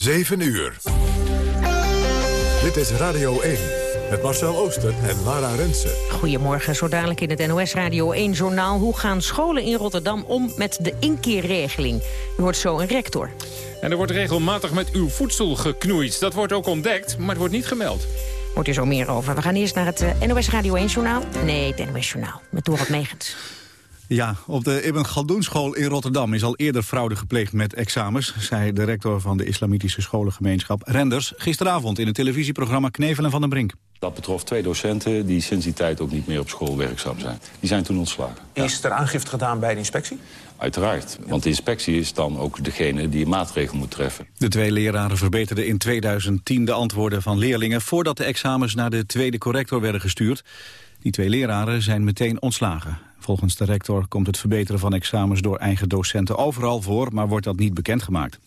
7 uur. Dit is Radio 1 met Marcel Ooster en Lara Rensen. Goedemorgen, zo dadelijk in het NOS Radio 1-journaal. Hoe gaan scholen in Rotterdam om met de inkeerregeling? U hoort zo een rector. En er wordt regelmatig met uw voedsel geknoeid. Dat wordt ook ontdekt, maar het wordt niet gemeld. Hoort u zo meer over. We gaan eerst naar het eh, NOS Radio 1-journaal. Nee, het NOS-journaal, met Dorot Megens. Ja, op de Ibn Galdoen school in Rotterdam is al eerder fraude gepleegd met examens, zei de rector van de islamitische scholengemeenschap Renders gisteravond in het televisieprogramma Knevelen van den Brink. Dat betrof twee docenten die sinds die tijd ook niet meer op school werkzaam zijn. Die zijn toen ontslagen. Is er aangifte gedaan bij de inspectie? Uiteraard, want de inspectie is dan ook degene die een maatregel moet treffen. De twee leraren verbeterden in 2010 de antwoorden van leerlingen... voordat de examens naar de tweede corrector werden gestuurd. Die twee leraren zijn meteen ontslagen. Volgens de rector komt het verbeteren van examens door eigen docenten overal voor, maar wordt dat niet bekendgemaakt.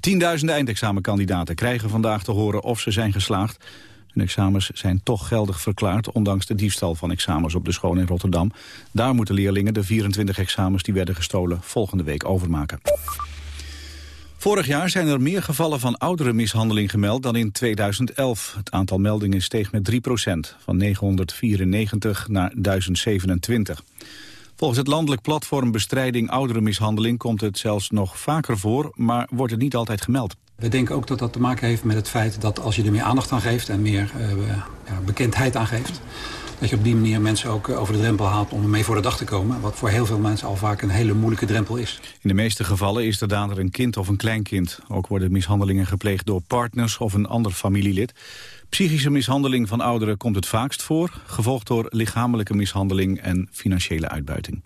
Tienduizenden eindexamenkandidaten krijgen vandaag te horen of ze zijn geslaagd. Hun examens zijn toch geldig verklaard, ondanks de diefstal van examens op de school in Rotterdam. Daar moeten leerlingen de 24 examens die werden gestolen volgende week overmaken. Vorig jaar zijn er meer gevallen van ouderenmishandeling gemeld dan in 2011. Het aantal meldingen steeg met 3% van 994 naar 1027. Volgens het landelijk platform Bestrijding Ouderenmishandeling komt het zelfs nog vaker voor, maar wordt het niet altijd gemeld. We denken ook dat dat te maken heeft met het feit dat als je er meer aandacht aan geeft en meer uh, ja, bekendheid aan geeft, dat je op die manier mensen ook eh, over de drempel haalt om ermee voor de dag te komen. Wat voor heel veel mensen al vaak een hele moeilijke drempel is. In de meeste gevallen is de dader een kind of een kleinkind. Ook worden mishandelingen gepleegd door partners of een ander familielid. Psychische mishandeling van ouderen komt het vaakst voor, gevolgd door lichamelijke mishandeling en financiële uitbuiting.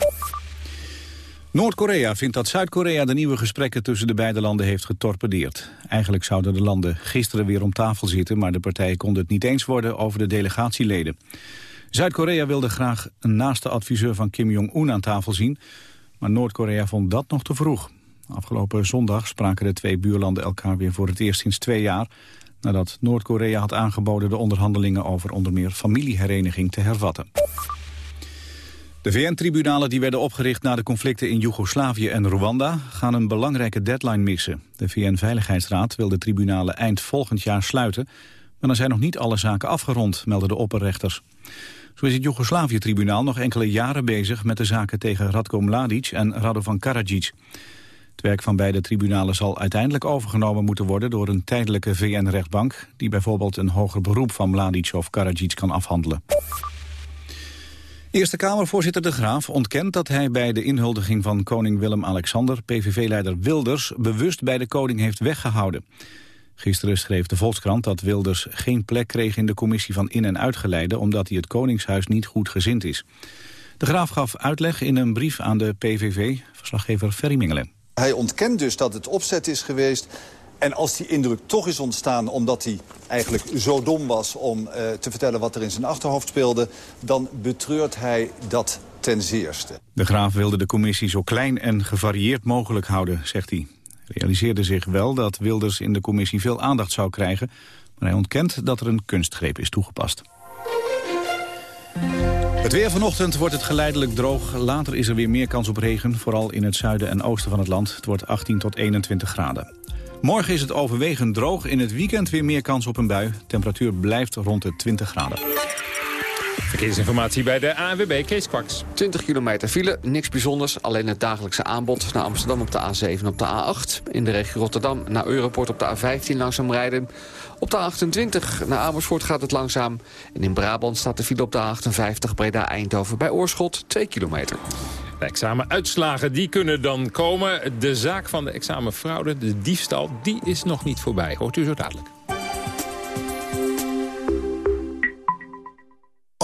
Noord-Korea vindt dat Zuid-Korea de nieuwe gesprekken tussen de beide landen heeft getorpedeerd. Eigenlijk zouden de landen gisteren weer om tafel zitten, maar de partijen konden het niet eens worden over de delegatieleden. Zuid-Korea wilde graag een naaste adviseur van Kim Jong-un aan tafel zien, maar Noord-Korea vond dat nog te vroeg. Afgelopen zondag spraken de twee buurlanden elkaar weer voor het eerst sinds twee jaar nadat Noord-Korea had aangeboden de onderhandelingen over onder meer familiehereniging te hervatten. De VN-tribunalen die werden opgericht na de conflicten in Joegoslavië en Rwanda gaan een belangrijke deadline missen. De VN-veiligheidsraad wil de tribunalen eind volgend jaar sluiten, maar dan zijn nog niet alle zaken afgerond, melden de opperrechters. Zo is het Joegoslavië-tribunaal nog enkele jaren bezig met de zaken tegen Radko Mladic en Radovan Karadzic. Het werk van beide tribunalen zal uiteindelijk overgenomen moeten worden door een tijdelijke VN-rechtbank... die bijvoorbeeld een hoger beroep van Mladic of Karadzic kan afhandelen. Eerste Kamervoorzitter De Graaf ontkent dat hij bij de inhuldiging van koning Willem-Alexander... PVV-leider Wilders bewust bij de koning heeft weggehouden. Gisteren schreef de Volkskrant dat Wilders geen plek kreeg in de commissie van in- en uitgeleide... omdat hij het Koningshuis niet goed gezind is. De Graaf gaf uitleg in een brief aan de PVV, verslaggever Ferry Mingelen. Hij ontkent dus dat het opzet is geweest. En als die indruk toch is ontstaan omdat hij eigenlijk zo dom was... om uh, te vertellen wat er in zijn achterhoofd speelde... dan betreurt hij dat ten zeerste. De graaf wilde de commissie zo klein en gevarieerd mogelijk houden, zegt hij. Realiseerde zich wel dat Wilders in de commissie veel aandacht zou krijgen... maar hij ontkent dat er een kunstgreep is toegepast. Het weer vanochtend wordt het geleidelijk droog. Later is er weer meer kans op regen, vooral in het zuiden en oosten van het land. Het wordt 18 tot 21 graden. Morgen is het overwegend droog. In het weekend weer meer kans op een bui. Temperatuur blijft rond de 20 graden. Verkeersinformatie bij de ANWB, Kees Kwaks. 20 kilometer file, niks bijzonders. Alleen het dagelijkse aanbod naar Amsterdam op de A7 en op de A8. In de regio Rotterdam naar Europort op de A15 langzaam rijden. Op de A28 naar Amersfoort gaat het langzaam. En in Brabant staat de file op de A58 Breda-Eindhoven bij Oorschot 2 kilometer. De examenuitslagen die kunnen dan komen. De zaak van de examenfraude, de diefstal, die is nog niet voorbij. Hoort u zo dadelijk.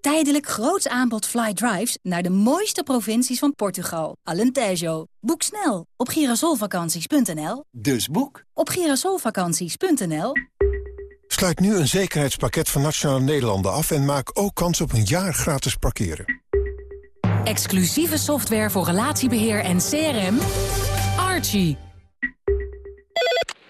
Tijdelijk groots aanbod fly drives naar de mooiste provincies van Portugal. Alentejo. Boek snel op girasolvakanties.nl. Dus boek op girasolvakanties.nl. Sluit nu een zekerheidspakket van Nationale Nederlanden af... en maak ook kans op een jaar gratis parkeren. Exclusieve software voor relatiebeheer en CRM. Archie.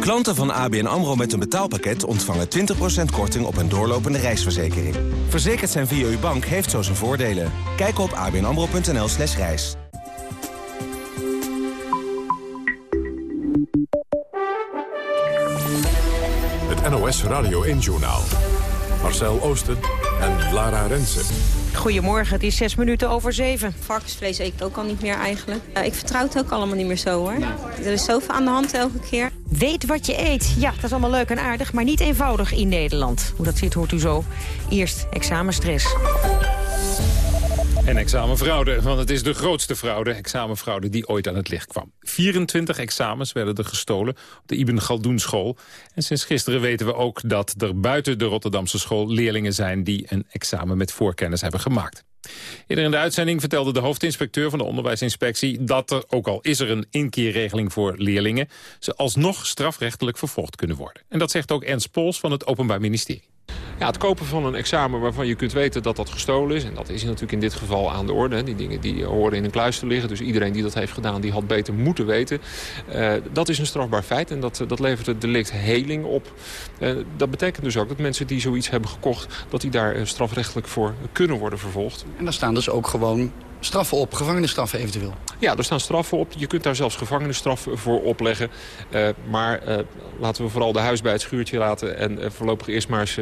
Klanten van ABN AMRO met een betaalpakket ontvangen 20% korting op een doorlopende reisverzekering. Verzekerd zijn via uw bank heeft zo zijn voordelen. Kijk op abnamro.nl slash reis. Het NOS Radio 1-journaal. Marcel Oosten en Lara Rensen. Goedemorgen, het is zes minuten over zeven. Varkensvlees eet ik ook al niet meer eigenlijk. Uh, ik vertrouw het ook allemaal niet meer zo hoor. Er is zoveel aan de hand elke keer. Weet wat je eet. Ja, dat is allemaal leuk en aardig, maar niet eenvoudig in Nederland. Hoe dat zit hoort u zo. Eerst examenstress. En examenfraude, want het is de grootste fraude, examenfraude die ooit aan het licht kwam. 24 examens werden er gestolen op de Ibn Galdoen school. En sinds gisteren weten we ook dat er buiten de Rotterdamse school leerlingen zijn die een examen met voorkennis hebben gemaakt. Eerder in de uitzending vertelde de hoofdinspecteur van de onderwijsinspectie dat er, ook al is er een inkeerregeling voor leerlingen, ze alsnog strafrechtelijk vervolgd kunnen worden. En dat zegt ook Ernst Pols van het Openbaar Ministerie. Ja, het kopen van een examen waarvan je kunt weten dat dat gestolen is... en dat is natuurlijk in dit geval aan de orde. Die dingen die horen in een kluis te liggen. Dus iedereen die dat heeft gedaan, die had beter moeten weten. Uh, dat is een strafbaar feit en dat, dat levert het delict heling op. Dat betekent dus ook dat mensen die zoiets hebben gekocht... dat die daar strafrechtelijk voor kunnen worden vervolgd. En daar staan dus ook gewoon straffen op, gevangenisstraffen eventueel? Ja, er staan straffen op. Je kunt daar zelfs gevangenisstraf voor opleggen. Uh, maar uh, laten we vooral de huis bij het schuurtje laten... en uh, voorlopig eerst maar eens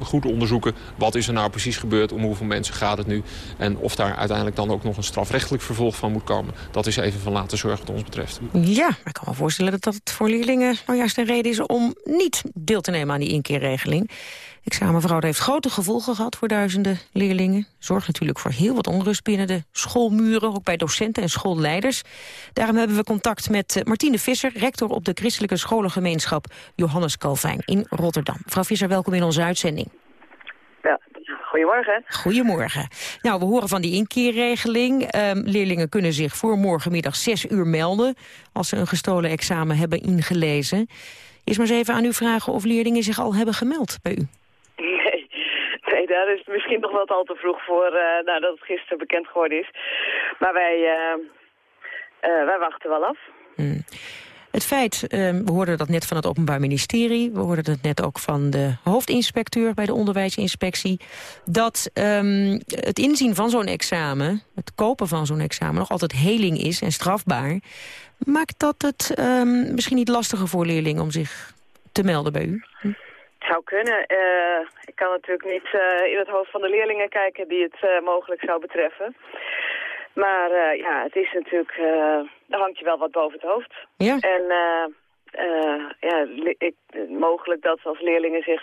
goed onderzoeken... wat is er nou precies gebeurd, om hoeveel mensen gaat het nu... en of daar uiteindelijk dan ook nog een strafrechtelijk vervolg van moet komen. Dat is even van laten zorgen wat ons betreft. Ja, maar ik kan me voorstellen dat dat voor leerlingen nou juist een reden is... om niet deel te nemen aan die inkeerregeling. Examenfraude heeft grote gevolgen gehad voor duizenden leerlingen. Zorgt natuurlijk voor heel wat onrust binnen de schoolmuren, ook bij docenten en schoolleiders. Daarom hebben we contact met Martine Visser, rector op de christelijke scholengemeenschap Johannes Calvijn in Rotterdam. Mevrouw Visser, welkom in onze uitzending. Ja, goedemorgen. Goedemorgen. Nou, we horen van die inkeerregeling. Um, leerlingen kunnen zich voor morgenmiddag zes uur melden als ze een gestolen examen hebben ingelezen. Eerst maar eens even aan u vragen of leerlingen zich al hebben gemeld bij u. Daar is het misschien nog wat al te vroeg voor uh, nadat het gisteren bekend geworden is. Maar wij, uh, uh, wij wachten wel af. Hmm. Het feit, we hoorden dat net van het Openbaar Ministerie... we hoorden het net ook van de hoofdinspecteur bij de onderwijsinspectie... dat um, het inzien van zo'n examen, het kopen van zo'n examen... nog altijd heling is en strafbaar. Maakt dat het um, misschien niet lastiger voor leerlingen om zich te melden bij u? Hm? Zou kunnen. Uh, ik kan natuurlijk niet uh, in het hoofd van de leerlingen kijken die het uh, mogelijk zou betreffen. Maar ja, het is natuurlijk, daar hangt je wel wat boven het hoofd. Ja. En ja, ik, mogelijk dat als leerlingen zich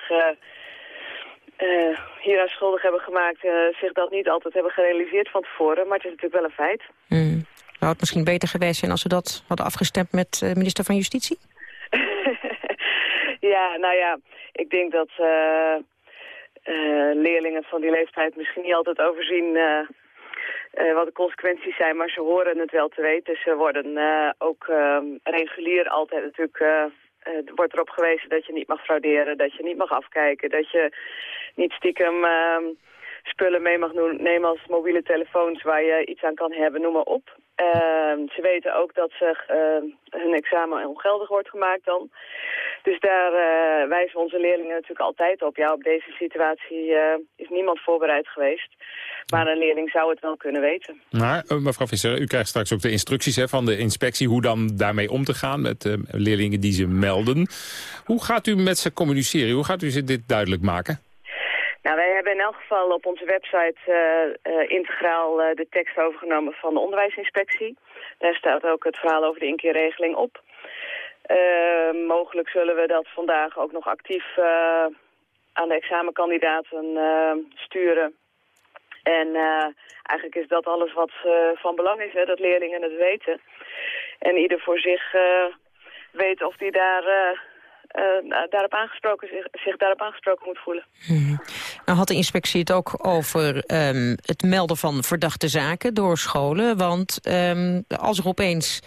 hieraan schuldig hebben gemaakt, zich dat niet altijd hebben gerealiseerd van tevoren. Maar het is natuurlijk wel een feit. Mm. Zou het misschien beter geweest zijn als ze dat hadden afgestemd met de minister van Justitie? ja, nou ja, ik denk dat uh, uh, leerlingen van die leeftijd misschien niet altijd overzien uh, wat de consequenties zijn, maar ze horen het wel te weten. Ze worden ook regulier altijd natuurlijk, wordt erop gewezen dat je niet mag frauderen, dat je niet mag afkijken, dat je niet stiekem spullen mee mag nemen als mobiele telefoons waar je iets aan kan hebben, noem maar op. Ehm, ze weten ook dat ze, uh, hun examen ongeldig wordt gemaakt dan. Dus daar uh, wijzen onze leerlingen natuurlijk altijd op. Ja, op deze situatie uh, is niemand voorbereid geweest. Maar een leerling zou het wel kunnen weten. Maar mevrouw Visser, u krijgt straks ook de instructies hè, van de inspectie... hoe dan daarmee om te gaan met leerlingen die ze melden. Hoe gaat u met ze communiceren? Hoe gaat u ze dit duidelijk maken? Nou, wij hebben in elk geval op onze website uh, uh, integraal uh, de tekst overgenomen van de onderwijsinspectie. Daar staat ook het verhaal over de inkeerregeling op. mogelijk zullen we dat vandaag ook nog actief aan de examenkandidaten sturen. En eigenlijk is dat alles wat van belang is, hè, dat leerlingen het weten. En ieder voor zich weet of die daar daarop aangesproken, zich, zich, daarop aangesproken moet voelen. Hmm. Nou had de inspectie het ook over um, het melden van verdachte zaken door scholen. Want um, als er opeens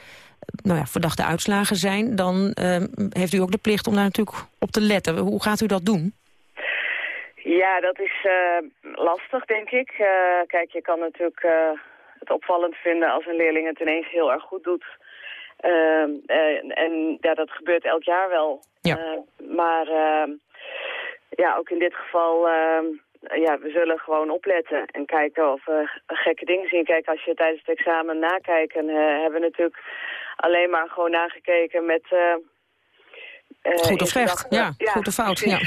nou ja, verdachte uitslagen zijn... dan um, heeft u ook de plicht om daar natuurlijk op te letten. Hoe gaat u dat doen? Ja, dat is uh, lastig, denk ik. Uh, kijk, je kan natuurlijk het opvallend vinden als een leerling het ineens heel erg goed doet... Uh, en ja, dat gebeurt elk jaar wel. Ja. Uh, maar uh, ja, ook in dit geval, ehm, ja, we zullen gewoon opletten en kijken of we gekke dingen zien. Kijk, als je tijdens het examen nakijken, eh, hebben we natuurlijk alleen maar gewoon nagekeken met uh, goed of slecht, ja, ja, goed of fout. Ja.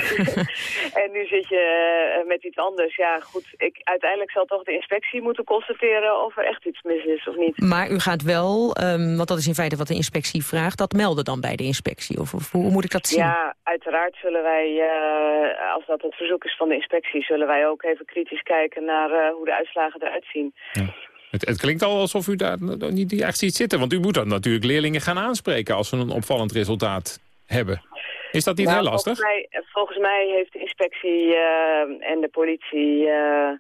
en nu zit je uh, met iets anders. Ja, goed, ik, uiteindelijk zal toch de inspectie moeten constateren of er echt iets mis is of niet. Maar u gaat wel, um, want dat is in feite wat de inspectie vraagt, dat melden dan bij de inspectie? Of, of hoe moet ik dat zien? Ja, uiteraard zullen wij, uh, als dat het verzoek is van de inspectie, zullen wij ook even kritisch kijken naar hoe de uitslagen eruit zien. Ja. Het, het, klinkt al alsof u daar niet echt ziet zitten. Want u moet dan natuurlijk leerlingen gaan aanspreken als ze een opvallend resultaat hebben. Is dat niet nou, heel lastig? Volgens mij, volgens mij, heeft de inspectie uh, en de politie uh,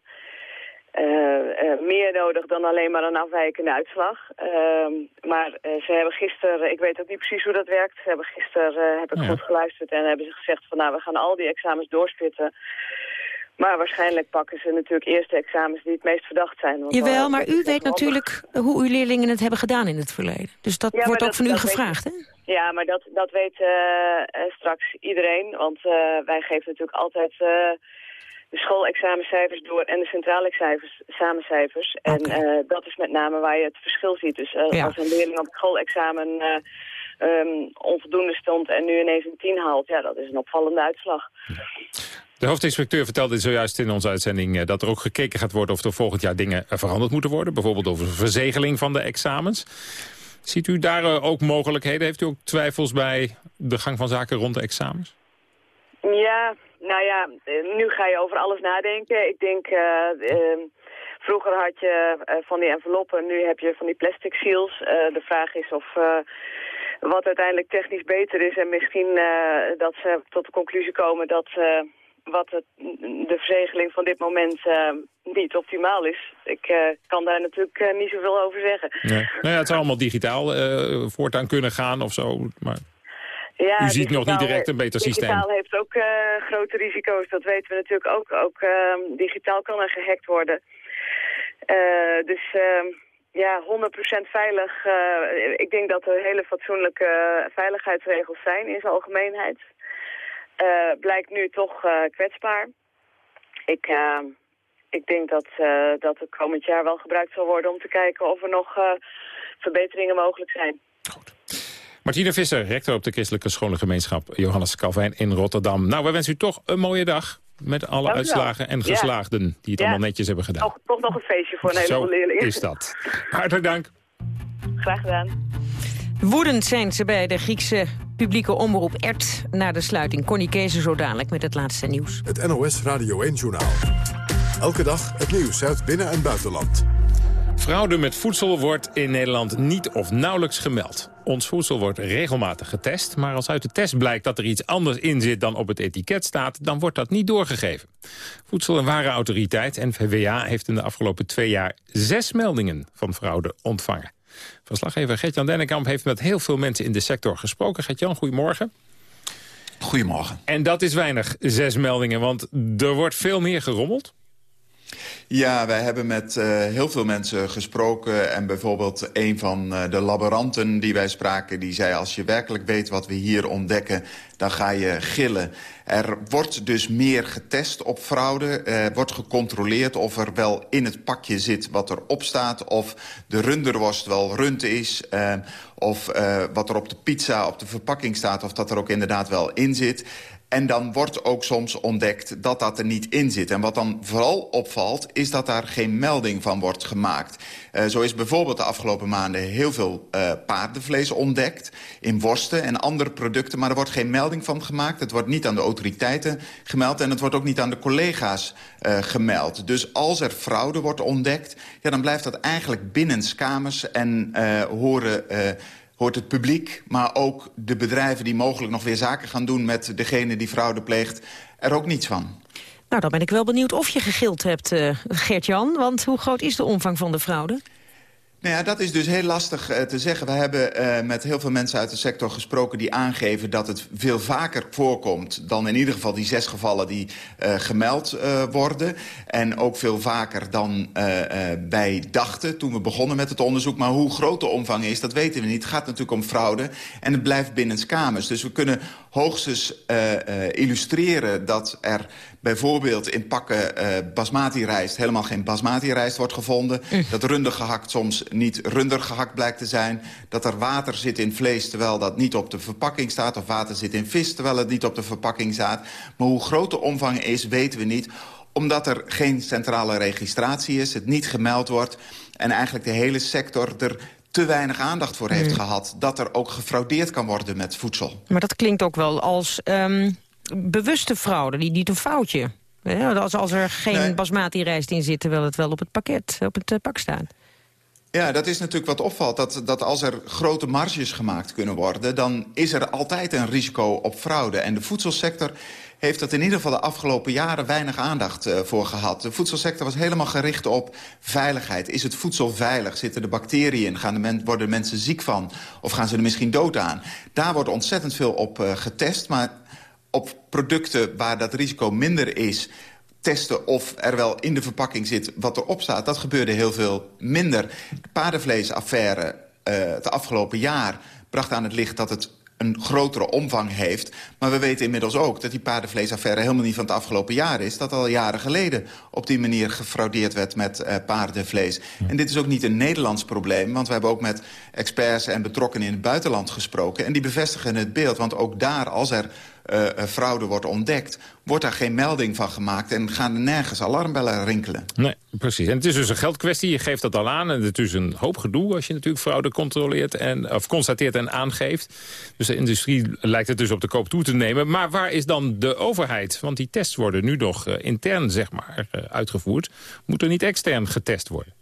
uh, meer nodig dan alleen maar een afwijkende uitslag. Ehm, maar ze hebben gisteren, ik weet ook niet precies hoe dat werkt, ze hebben gisteren, heb ik oh goed geluisterd en hebben ze gezegd van nou we gaan al die examens doorspitten. Maar waarschijnlijk pakken ze natuurlijk eerst de examens die het meest verdacht zijn. Want Jawel, maar u weet natuurlijk hoe uw leerlingen het hebben gedaan in het verleden. Dus dat wordt ook dat, van u gevraagd, hè? Ja, maar dat, dat weet uh, straks iedereen. Want uh, wij geven natuurlijk altijd de schoolexamencijfers door en de centrale examencijfers. Okay. En dat is met name waar je het verschil ziet. Dus ja. als een leerling op het schoolexamen um, onvoldoende stond en nu ineens een 10 haalt, ja, dat is een opvallende uitslag. De hoofdinspecteur vertelde zojuist in onze uitzending... dat er ook gekeken gaat worden of er volgend jaar dingen veranderd moeten worden. Bijvoorbeeld over de verzegeling van de examens. Ziet u daar uh, ook mogelijkheden? Heeft u ook twijfels bij de gang van zaken rond de examens? Ja, nou ja, nu ga je over alles nadenken. Ik denk, uh, vroeger had je van die enveloppen, nu heb je van die plastic seals. de vraag is of wat uiteindelijk technisch beter is en misschien dat ze tot de conclusie komen dat wat het, de verzegeling van dit moment uh, niet optimaal is. Ik uh, kan daar natuurlijk uh, niet zoveel over zeggen. Nee. Nou ja, het zou allemaal digitaal voortaan kunnen gaan of zo. Maar ja, u ziet nog niet direct een beter digitaal systeem. Digitaal heeft ook grote risico's. Dat weten we natuurlijk ook. Ook digitaal kan er gehackt worden. dus ja, 100% veilig. ik denk dat er hele fatsoenlijke veiligheidsregels zijn in zijn algemeenheid. Uh, blijkt nu toch uh, kwetsbaar. Ik, uh, ik denk dat, dat het komend jaar wel gebruikt zal worden om te kijken of er nog verbeteringen mogelijk zijn. Goed. Martine Visser, rector op de christelijke scholengemeenschap Johannes Calvijn in Rotterdam. Nou, we wensen u toch een mooie dag met alle uitslagen en geslaagden die het ja. allemaal netjes hebben gedaan. Toch, toch nog een feestje voor een heleboel leerlingen. is dat. Hartelijk dank. Graag gedaan. Woedend zijn ze bij de Griekse publieke omroep ERT... na de sluiting. Connie Kees zo dadelijk met het laatste nieuws. Het NOS Radio 1-journaal. Elke dag het nieuws uit binnen- en buitenland. Fraude met voedsel wordt in Nederland niet of nauwelijks gemeld. Ons voedsel wordt regelmatig getest, maar als uit de test blijkt dat er iets anders in zit dan op het etiket staat, dan wordt dat niet doorgegeven. Voedsel- en Warenautoriteit, NVWA, heeft in de afgelopen twee jaar zes meldingen van fraude ontvangen. Verslaggever Gert-Jan Dennekamp heeft met heel veel mensen in de sector gesproken. Gert-Jan, goedemorgen. Goedemorgen. En dat is weinig, zes meldingen, want er wordt veel meer gerommeld. Ja, wij hebben met uh, heel veel mensen gesproken. En bijvoorbeeld een van uh, de laboranten die wij spraken... die zei, als je werkelijk weet wat we hier ontdekken... dan ga je gillen. Er wordt dus meer getest op fraude. Er wordt gecontroleerd of er wel in het pakje zit wat erop staat... of de runderworst wel rund is... Uh, of wat er op de pizza op de verpakking staat... of dat er ook inderdaad wel in zit. En dan wordt ook soms ontdekt dat dat er niet in zit. En wat dan vooral opvalt, is dat daar geen melding van wordt gemaakt. Uh, zo is bijvoorbeeld de afgelopen maanden heel veel uh, paardenvlees ontdekt... in worsten en andere producten, maar er wordt geen melding van gemaakt. Het wordt niet aan de autoriteiten gemeld en het wordt ook niet aan de collega's uh, gemeld. Dus als er fraude wordt ontdekt, ja, dan blijft dat eigenlijk binnenskamers... en horen hoort het publiek, maar ook de bedrijven... die mogelijk nog weer zaken gaan doen met degene die fraude pleegt... er ook niets van. Nou, dan ben ik wel benieuwd of je gegild hebt, Gert-Jan. Want hoe groot is de omvang van de fraude? Nou ja, dat is dus heel lastig uh, te zeggen. We hebben uh, met heel veel mensen uit de sector gesproken die aangeven dat het veel vaker voorkomt dan in ieder geval die zes gevallen die uh, gemeld worden. En ook veel vaker dan wij dachten toen we begonnen met het onderzoek. Maar hoe groot de omvang is, dat weten we niet. Het gaat natuurlijk om fraude en het blijft binnenskamers. Dus we kunnen hoogstens illustreren dat er bijvoorbeeld in pakken uh, basmati-rijst... helemaal geen basmati-rijst wordt gevonden. Mm. Dat runder gehakt soms niet runder gehakt blijkt te zijn. Dat er water zit in vlees terwijl dat niet op de verpakking staat... of water zit in vis terwijl het niet op de verpakking staat. Maar hoe groot de omvang is, weten we niet omdat er geen centrale registratie is, het niet gemeld wordt... en eigenlijk de hele sector er te weinig aandacht voor heeft mm. gehad... dat er ook gefraudeerd kan worden met voedsel. Maar dat klinkt ook wel als um, bewuste fraude, niet, niet een foutje. Ja, als, als er geen nee. basmati-rijst in zit, terwijl het wel op het pakket, op het uh, pak staat. Ja, dat is natuurlijk wat opvalt. Dat, dat als er grote marges gemaakt kunnen worden... dan is er altijd een risico op fraude. En de voedselsector heeft dat in ieder geval de afgelopen jaren weinig aandacht uh, voor gehad. De voedselsector was helemaal gericht op veiligheid. Is het voedsel veilig? Zitten er bacteriën in? Gaan de men, worden mensen ziek van? Of gaan ze er misschien dood aan? Daar wordt ontzettend veel op uh, getest. Maar op producten waar dat risico minder is testen of er wel in de verpakking zit wat erop staat. Dat gebeurde heel veel minder. De paardenvleesaffaire uh, het afgelopen jaar bracht aan het licht dat het een grotere omvang heeft. Maar we weten inmiddels ook dat die paardenvleesaffaire... helemaal niet van het afgelopen jaar is. Dat al jaren geleden op die manier gefraudeerd werd met uh, paardenvlees. Ja. En dit is ook niet een Nederlands probleem. Want we hebben ook met experts en betrokkenen in het buitenland gesproken. En die bevestigen het beeld. Want ook daar, als er uh, fraude wordt ontdekt... wordt daar geen melding van gemaakt en gaan er nergens alarmbellen rinkelen. Nee, precies. En het is dus een geldkwestie, je geeft dat al aan. En het is een hoop gedoe als je natuurlijk fraude controleert en, of constateert en aangeeft. Dus de industrie lijkt het dus op de koop toe te nemen. Maar waar is dan de overheid? Want die tests worden nu nog uh, intern zeg maar, uitgevoerd. Moet er niet extern getest worden?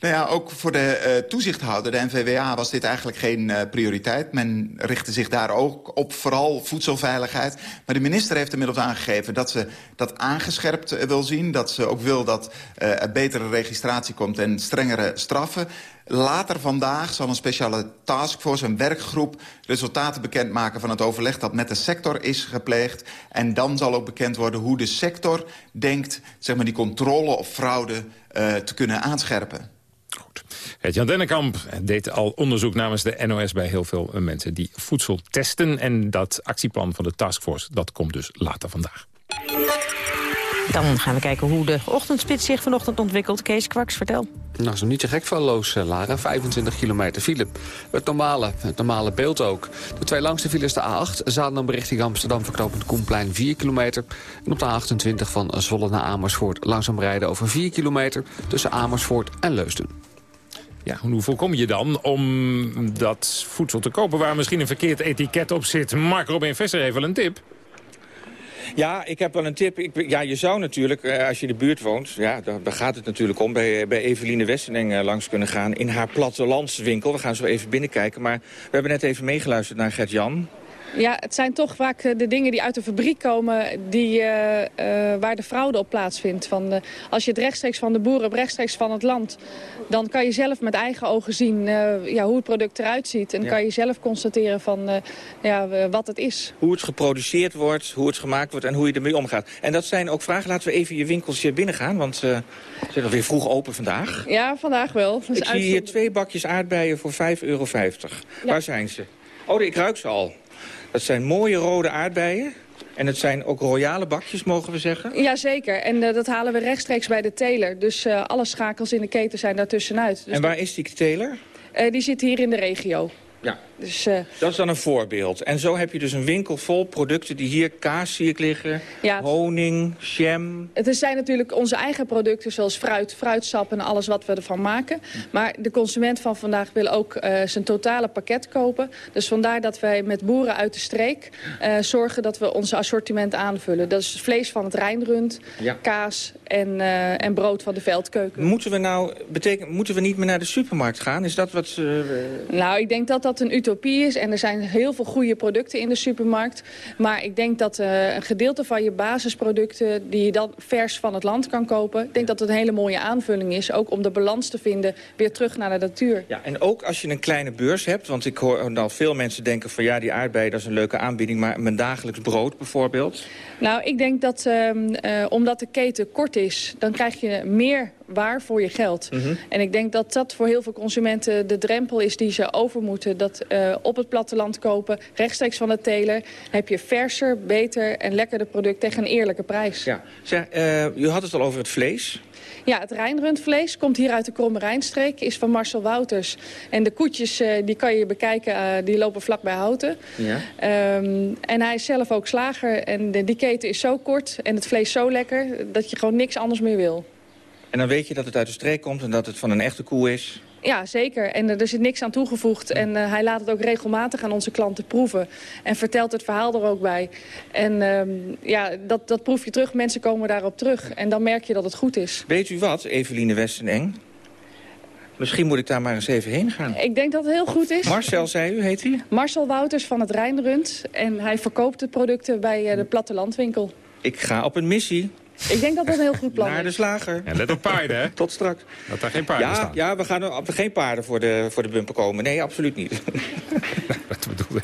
Nou ja, ook voor de uh, toezichthouder, de NVWA, was dit eigenlijk geen uh, prioriteit. Men richtte zich daar ook op, vooral voedselveiligheid. Maar de minister heeft inmiddels aangegeven dat ze dat aangescherpt uh, wil zien. Dat ze ook wil dat er betere registratie komt en strengere straffen. Later vandaag zal een speciale taskforce, een werkgroep... resultaten bekendmaken van het overleg dat met de sector is gepleegd. En dan zal ook bekend worden hoe de sector denkt... zeg maar, die controle of fraude te kunnen aanscherpen. Goed. Jan Dennekamp deed al onderzoek namens de NOS bij heel veel mensen die voedsel testen. En dat actieplan van de taskforce, dat komt dus later vandaag. Dan gaan we kijken hoe de ochtendspits zich vanochtend ontwikkelt. Kees Kwaks, vertel. Nou, zo niet zo gek van Loos, Lara. 25 kilometer file. Het normale, het normale beeld ook. De twee langste files de A8, Zaandam richting Amsterdam... verknopend Koenplein 4 kilometer. En op de A28 van Zwolle naar Amersfoort... langzaam rijden over 4 kilometer tussen Amersfoort en Leusden. Ja, hoe voorkom je dan om dat voedsel te kopen... waar misschien een verkeerd etiket op zit? Mark Robin Visser heeft wel een tip. Ja, ik heb wel een tip. Ik, ja, je zou natuurlijk, eh, als je in de buurt woont... Ja, daar, daar gaat het natuurlijk om, bij, bij Eveline Westerning uh, langs kunnen gaan... in haar plattelandswinkel. We gaan zo even binnenkijken. Maar we hebben net even meegeluisterd naar Gert-Jan. Ja, het zijn toch vaak eh, de dingen die uit de fabriek komen... Die, eh, eh, waar de fraude op plaatsvindt. Van, als je het rechtstreeks van de boeren hebt, rechtstreeks van het land... dan kan je zelf met eigen ogen zien ja, hoe het product eruit ziet. En Ja. kan je zelf constateren van, ja, wat het is. Hoe het geproduceerd wordt, hoe het gemaakt wordt en hoe je ermee omgaat. En dat zijn ook vragen. Laten we even je winkeltje binnengaan, want ze zijn alweer vroeg open vandaag. Ja, vandaag wel. Ik zie hier twee bakjes aardbeien voor 5,50 euro. Waar zijn ze? Oh, ik ruik ze al. Dat zijn mooie rode aardbeien. En het zijn ook royale bakjes, mogen we zeggen. Jazeker, en eh, dat halen we rechtstreeks bij de teler. Dus eh, alle schakels in de keten zijn daartussenuit. Dus en waar is die teler? eh, die zit hier in de regio. Ja. Dus eh, Dat is dan een voorbeeld. En zo heb je dus een winkel vol producten die hier kaas zie ik liggen. Ja. Honing, jam. Het zijn natuurlijk onze eigen producten zoals fruit, fruitsap en alles wat we ervan maken. Maar de consument van vandaag wil ook eh, zijn totale pakket kopen. Dus vandaar dat wij met boeren uit de streek eh, zorgen dat we onze assortiment aanvullen. Dat is vlees van het Rijnrund, Ja. kaas en, en brood van de veldkeuken. Moeten we nou, betekent, moeten we niet meer naar de supermarkt gaan? Is dat wat... Nou, ik denk dat dat een utopie is. En er zijn heel veel goede producten in de supermarkt. Maar ik denk dat eh, een gedeelte van je basisproducten... die je dan vers van het land kan kopen... ik denk dat het een hele mooie aanvulling is. Ook om de balans te vinden weer terug naar de natuur. Ja, en ook als je een kleine beurs hebt... want ik hoor al veel mensen denken van... ja, die aardbeien, dat is een leuke aanbieding... maar mijn dagelijks brood bijvoorbeeld... Nou, ik denk dat ehm, eh, omdat de keten kort is... dan krijg je meer waar voor je geld. Mhm. En ik denk dat dat voor heel veel consumenten de drempel is die ze over moeten. Dat eh, op het platteland kopen, rechtstreeks van de teler... heb je verser, beter en lekkerder product tegen een eerlijke prijs. Ja. Zeg, eh, u had het al over het vlees. Ja, het Rijnrundvlees komt hier uit de Kromme Rijnstreek, is van Marcel Wouters. En de koetjes, eh, die kan je bekijken, die lopen vlak bij Houten. Ja. Ehm, en hij is zelf ook slager en de, die keten is zo kort en het vlees zo lekker... dat je gewoon niks anders meer wil. En dan weet je dat het uit de streek komt en dat het van een echte koe is. Ja, zeker. En eh, er zit niks aan toegevoegd. En eh, hij laat het ook regelmatig aan onze klanten proeven. En vertelt het verhaal er ook bij. En ehm, ja, dat, dat proef je terug. Mensen komen daarop terug. En dan merk je dat het goed is. Weet u wat, Eveline Westeneng? Misschien moet ik daar maar eens even heen gaan. Ik denk dat het heel goed is. Marcel, zei u, heet hij? Marcel Wouters van het Rijnrund. En hij verkoopt de producten bij eh, de plattelandwinkel. Ik ga op een missie Ik denk dat dat een heel goed plan naar de is. slager. En let op paarden, hè? Tot straks. Dat daar geen paarden Ja, staan. ja, we gaan er geen paarden voor de, voor de bumper komen. Nee, absoluut niet. Dat bedoelde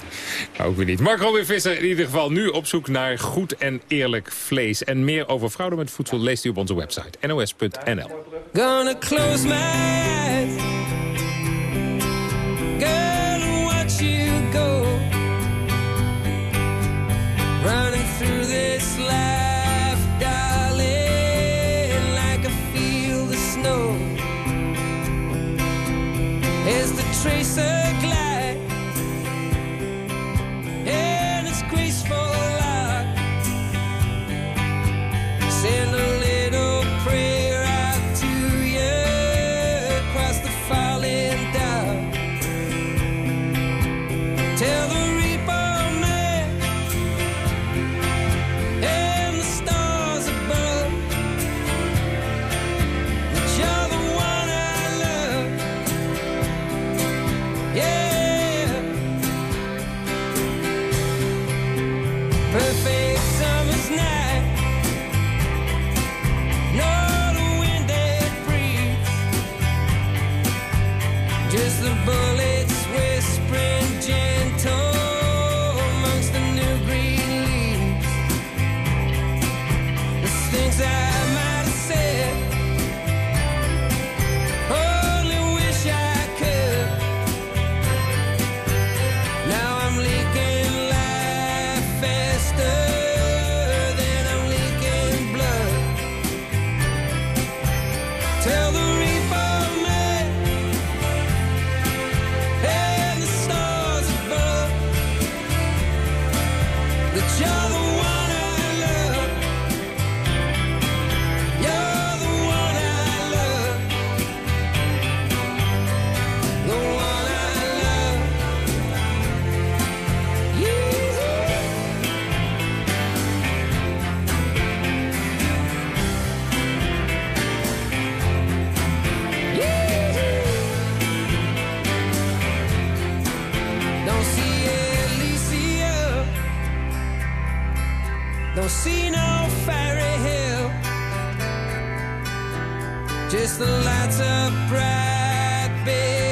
ik ook weer niet. Mark Robin Visser in ieder geval nu op zoek naar goed en eerlijk vlees. En meer over fraude met voedsel leest u op onze website nos.nl. Gonna close my eyes. Girl, watch you go. Running through this life, As the tracer Don't see no fairy hill, just the lights of bright big.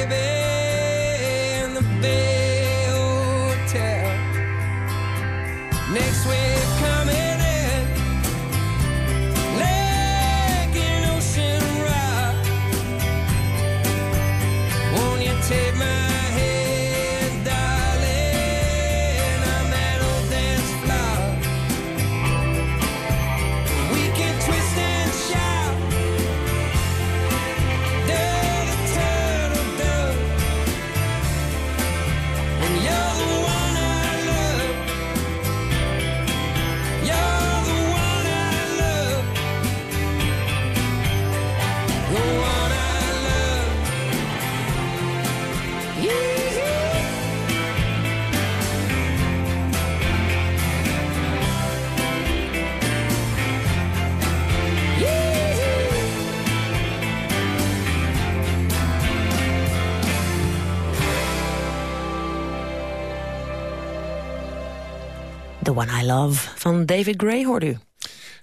One I Love van David Gray hoorde u.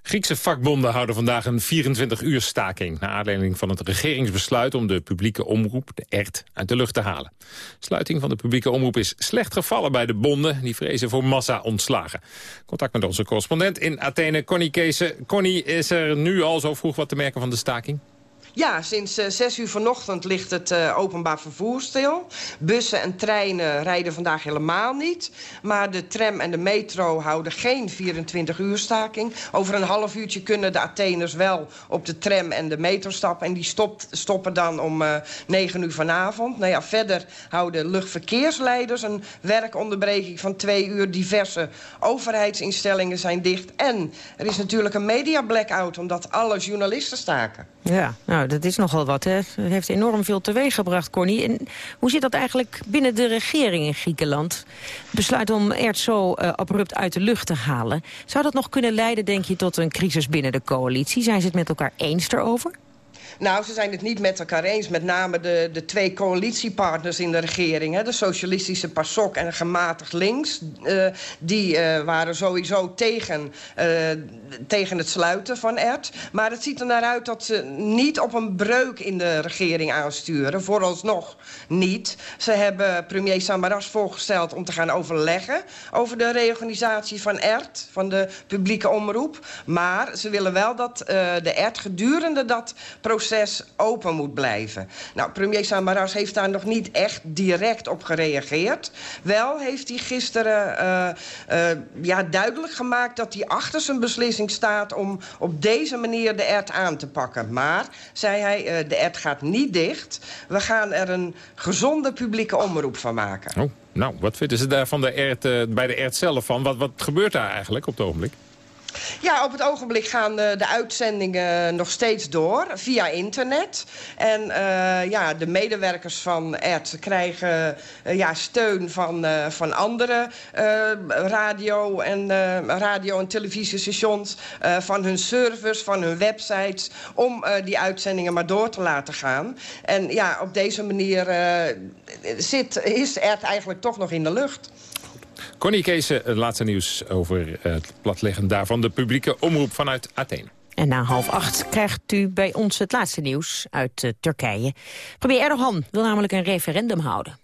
Griekse vakbonden houden vandaag een 24-uur staking... naar aanleiding van het regeringsbesluit om de publieke omroep, de ERT, uit de lucht te halen. Sluiting van de publieke omroep is slecht gevallen bij de bonden... die vrezen voor massa-ontslagen. Contact met onze correspondent in Athene, Connie Kees. Connie, is er nu al zo vroeg wat te merken van de staking? Ja, sinds eh, zes uur vanochtend ligt het eh, openbaar vervoer stil. Bussen en treinen rijden vandaag helemaal niet. Maar de tram en de metro houden geen 24 uur staking. Over een half uurtje kunnen de Atheners wel op de tram en de metro stappen. En die stopt, stoppen dan om eh 9 uur vanavond. Nou ja, verder houden luchtverkeersleiders een werkonderbreking van twee uur. Diverse overheidsinstellingen zijn dicht. En er is natuurlijk een media blackout omdat alle journalisten staken. Ja, nou, dat is nogal wat. Hè. Het heeft enorm veel teweeg gebracht, Connie. En hoe zit dat eigenlijk binnen de regering in Griekenland? Het besluit om ERT zo eh, abrupt uit de lucht te halen. Zou dat nog kunnen leiden, denk je, tot een crisis binnen de coalitie? Zijn ze het met elkaar eens erover? Nou, ze zijn het niet met elkaar eens. Met name de, de twee coalitiepartners in de regering. Hè, de socialistische PASOK en gematigd links. eh, die eh, waren sowieso tegen, eh, tegen het sluiten van ERT. Maar het ziet er naar uit dat ze niet op een breuk in de regering aansturen. Vooralsnog niet. Ze hebben premier Samaras voorgesteld om te gaan overleggen... over de reorganisatie van ERT, van de publieke omroep. Maar ze willen wel dat de ERT gedurende dat proces open moet blijven. Nou, premier Samaras heeft daar nog niet echt direct op gereageerd. Wel heeft hij gisteren eh, eh, ja, duidelijk gemaakt dat hij achter zijn beslissing staat... om op deze manier de ERT aan te pakken. Maar, zei hij, eh, de ERT gaat niet dicht. We gaan er een gezonde publieke omroep van maken. Oh, nou, wat vinden ze daar van de ERT, bij de ERT zelf van? Wat, wat gebeurt daar eigenlijk op het ogenblik? Ja, op het ogenblik gaan de, de uitzendingen nog steeds door via internet. En eh, ja, de medewerkers van ERT krijgen eh, ja, steun van, eh, van andere eh, radio, en, eh, radio- en televisiestations... eh, van hun servers, van hun websites... om eh, die uitzendingen maar door te laten gaan. En ja, op deze manier eh, zit, is ERT eigenlijk toch nog in de lucht. Connie Kees, het laatste nieuws over het platleggen daarvan. De publieke omroep vanuit Athene. En na half acht krijgt u bij ons het laatste nieuws uit eh, Turkije. Premier Erdogan wil namelijk een referendum houden.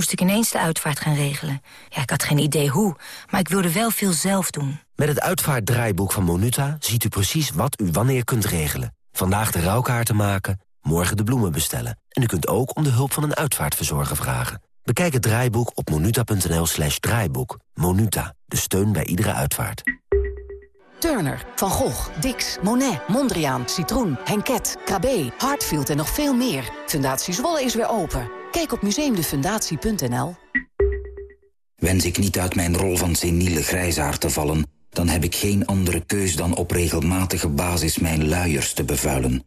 moest ik ineens de uitvaart gaan regelen. Ja, ik had geen idee hoe, maar ik wilde wel veel zelf doen. Met het uitvaartdraaiboek van Monuta ziet u precies wat u wanneer kunt regelen. Vandaag de rouwkaarten maken, morgen de bloemen bestellen. En u kunt ook om de hulp van een uitvaartverzorger vragen. Bekijk het draaiboek op monuta.nl slash draaiboek. Monuta, de steun bij iedere uitvaart. Turner, Van Gogh, Dix, Monet, Mondriaan, Citroen, Henket, KB, Hartfield en nog veel meer. Fundatie Zwolle is weer open. Kijk op museumdefundatie.nl. Wens ik niet uit mijn rol van seniele grijzaar te vallen... dan heb ik geen andere keus dan op regelmatige basis mijn luiers te bevuilen.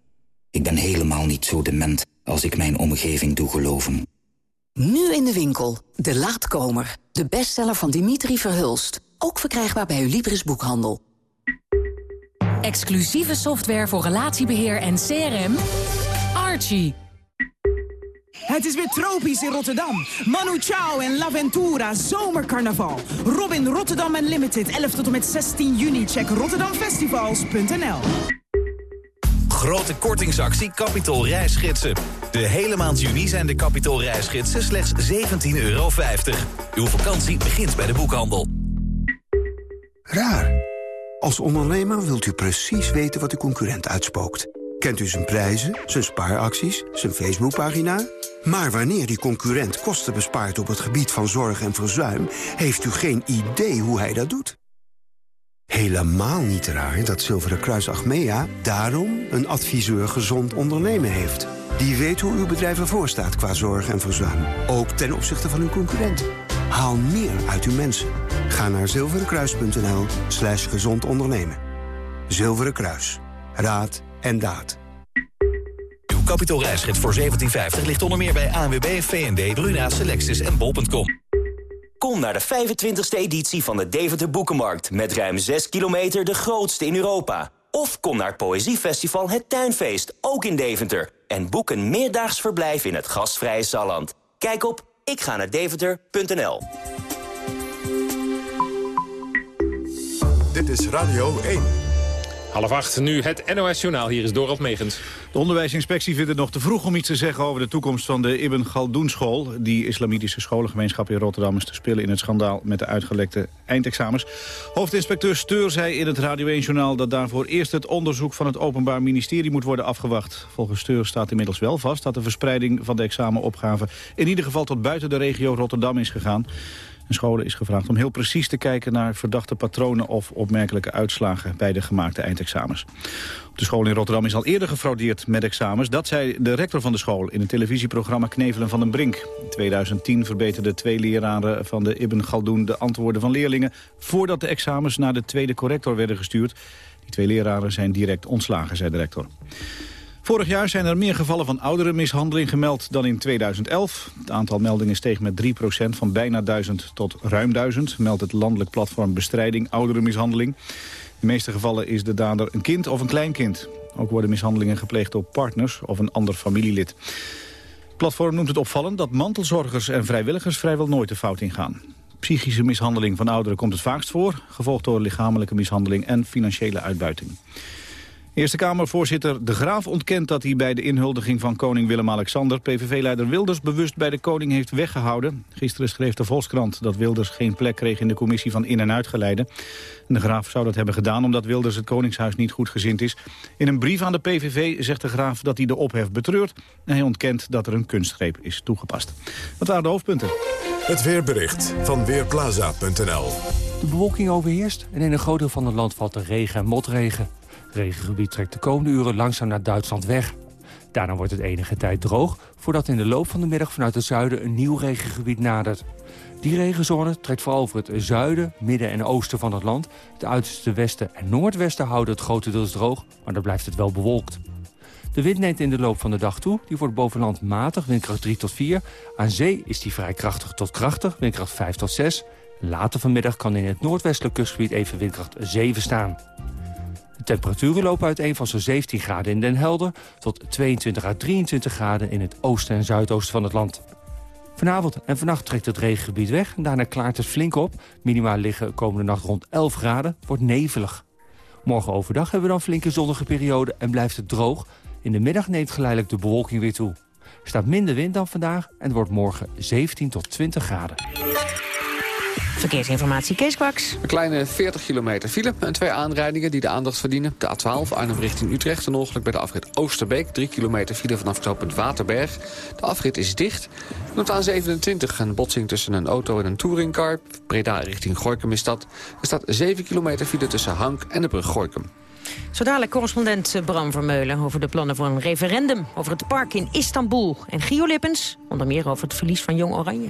Ik ben helemaal niet zo dement als ik mijn omgeving doe geloven. Nu in de winkel. De Laatkomer. De bestseller van Dimitri Verhulst. Ook verkrijgbaar bij uw Libris Boekhandel. Exclusieve software voor relatiebeheer en CRM. Archie. Het is weer tropisch in Rotterdam. Manu Chao en L'Aventura Zomercarnaval. Robin Rotterdam Unlimited, 11 tot en met 16 juni. Check rotterdamfestivals.nl Grote kortingsactie Capitol reisgidsen. De hele maand juni zijn de Capitol reisgidsen slechts 17,50 euro. Uw vakantie begint bij de boekhandel. Raar. Als ondernemer wilt u precies weten wat uw concurrent uitspookt. Kent u zijn prijzen, zijn spaaracties, zijn Facebookpagina? Maar wanneer die concurrent kosten bespaart op het gebied van zorg en verzuim... heeft u geen idee hoe hij dat doet. Helemaal niet raar dat Zilveren Kruis Achmea daarom een adviseur gezond ondernemen heeft. Die weet hoe uw bedrijf ervoor staat qua zorg en verzuim. Ook ten opzichte van uw concurrent. Haal meer uit uw mensen. Ga naar zilverenkruis.nl slash gezond ondernemen. Zilveren Kruis. Raad en daad. Uw Capitol reisgids voor 1750 ligt onder meer bij ANWB, VND, Bruna, Selectis en Bol.com. Kom naar de 25e editie van de Deventer Boekenmarkt... met ruim 6 kilometer de grootste in Europa. Of kom naar het Poëziefestival Het Tuinfeest, ook in Deventer... en boek een meerdaags verblijf in het gastvrije Salland. Kijk op ikga Dit is Radio 1. Half acht, nu het NOS-journaal. Hier is Dorald Megens. De onderwijsinspectie vindt het nog te vroeg om iets te zeggen over de toekomst van de Ibn Galdoen school. Die islamitische scholengemeenschap in Rotterdam is te spelen in het schandaal met de uitgelekte eindexamens. Hoofdinspecteur Steur zei in het Radio 1-journaal dat daarvoor eerst het onderzoek van het Openbaar Ministerie moet worden afgewacht. Volgens Steur staat inmiddels wel vast dat de verspreiding van de examenopgave in ieder geval tot buiten de regio Rotterdam is gegaan. En scholen is gevraagd om heel precies te kijken naar verdachte patronen of opmerkelijke uitslagen bij de gemaakte eindexamens. De school in Rotterdam is al eerder gefraudeerd met examens. Dat zei de rector van de school in het televisieprogramma Knevelen van den Brink. In 2010 verbeterden twee leraren van de Ibn Galdoen de antwoorden van leerlingen... voordat de examens naar de tweede corrector werden gestuurd. Die twee leraren zijn direct ontslagen, zei de rector. Vorig jaar zijn er meer gevallen van ouderenmishandeling gemeld dan in 2011. Het aantal meldingen steeg met 3% van bijna 1000 tot ruim 1000... meldt het landelijk platform Bestrijding Ouderenmishandeling. In de meeste gevallen is de dader een kind of een kleinkind. Ook worden mishandelingen gepleegd door partners of een ander familielid. Het platform noemt het opvallend dat mantelzorgers en vrijwilligers vrijwel nooit de fout ingaan. Psychische mishandeling van ouderen komt het vaakst voor... gevolgd door lichamelijke mishandeling en financiële uitbuiting. Eerste Kamervoorzitter De Graaf ontkent dat hij bij de inhuldiging van koning Willem-Alexander PVV-leider Wilders bewust bij de koning heeft weggehouden. Gisteren schreef de Volkskrant dat Wilders geen plek kreeg in de commissie van in- en uitgeleide. de Graaf zou dat hebben gedaan omdat Wilders het koningshuis niet goed gezind is. In een brief aan de PVV zegt de Graaf dat hij de ophef betreurt en hij ontkent dat er een kunstgreep is toegepast. Wat waren de hoofdpunten? Het weerbericht van Weerplaza.nl De bewolking overheerst en in een groot deel van het land valt er regen en motregen. Het regengebied trekt de komende uren langzaam naar Duitsland weg. Daarna wordt het enige tijd droog... voordat in de loop van de middag vanuit het zuiden een nieuw regengebied nadert. Die regenzone trekt vooral over het zuiden, midden en oosten van het land. Het uiterste westen en noordwesten houden het grotendeels droog... maar dan blijft het wel bewolkt. De wind neemt in de loop van de dag toe. Die wordt bovenland matig, windkracht 3 tot 4. Aan zee is die vrij krachtig tot krachtig, windkracht 5 tot 6. Later vanmiddag kan in het noordwestelijk kustgebied even windkracht 7 staan. De temperaturen lopen uiteen van zo'n 17 graden in Den Helder... tot 22 à 23 graden in het oosten en zuidoosten van het land. Vanavond en vannacht trekt het regengebied weg en daarna klaart het flink op. Minimaal liggen komende nacht rond 11 graden, wordt nevelig. Morgen overdag hebben we dan flinke zonnige periode en blijft het droog. In de middag neemt geleidelijk de bewolking weer toe. Er staat minder wind dan vandaag en het wordt morgen 17 tot 20 graden. Verkeersinformatie, Kees Kwaks. Een kleine 40 kilometer file en twee aanrijdingen die de aandacht verdienen. De A12 Arnhem richting Utrecht, een ongeluk bij de afrit Oosterbeek. 3 kilometer file vanaf knooppunt Waterberg. De afrit is dicht. En op de A27 een botsing tussen een auto en een touringcar. Breda richting Gorkum is dat. Er staat 7 kilometer file tussen Hank en de brug Gorkum. Zo dadelijk correspondent Bram Vermeulen over de plannen voor een referendum... over het park in Istanbul. En Gio Lippens, onder meer over het verlies van Jong Oranje.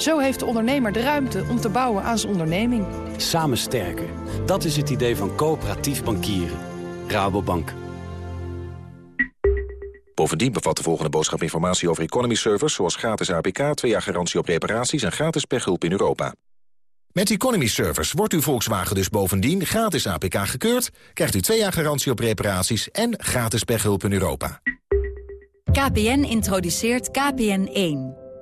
Zo heeft de ondernemer de ruimte om te bouwen aan zijn onderneming. Samen sterker. Dat is het idee van coöperatief bankieren. Rabobank. Bovendien bevat de volgende boodschap informatie over economy servers... zoals gratis APK, twee jaar garantie op reparaties en gratis pechhulp in Europa. Met Economy Servers wordt uw Volkswagen dus bovendien gratis APK gekeurd... krijgt u twee jaar garantie op reparaties en gratis pechhulp in Europa. KPN introduceert KPN1.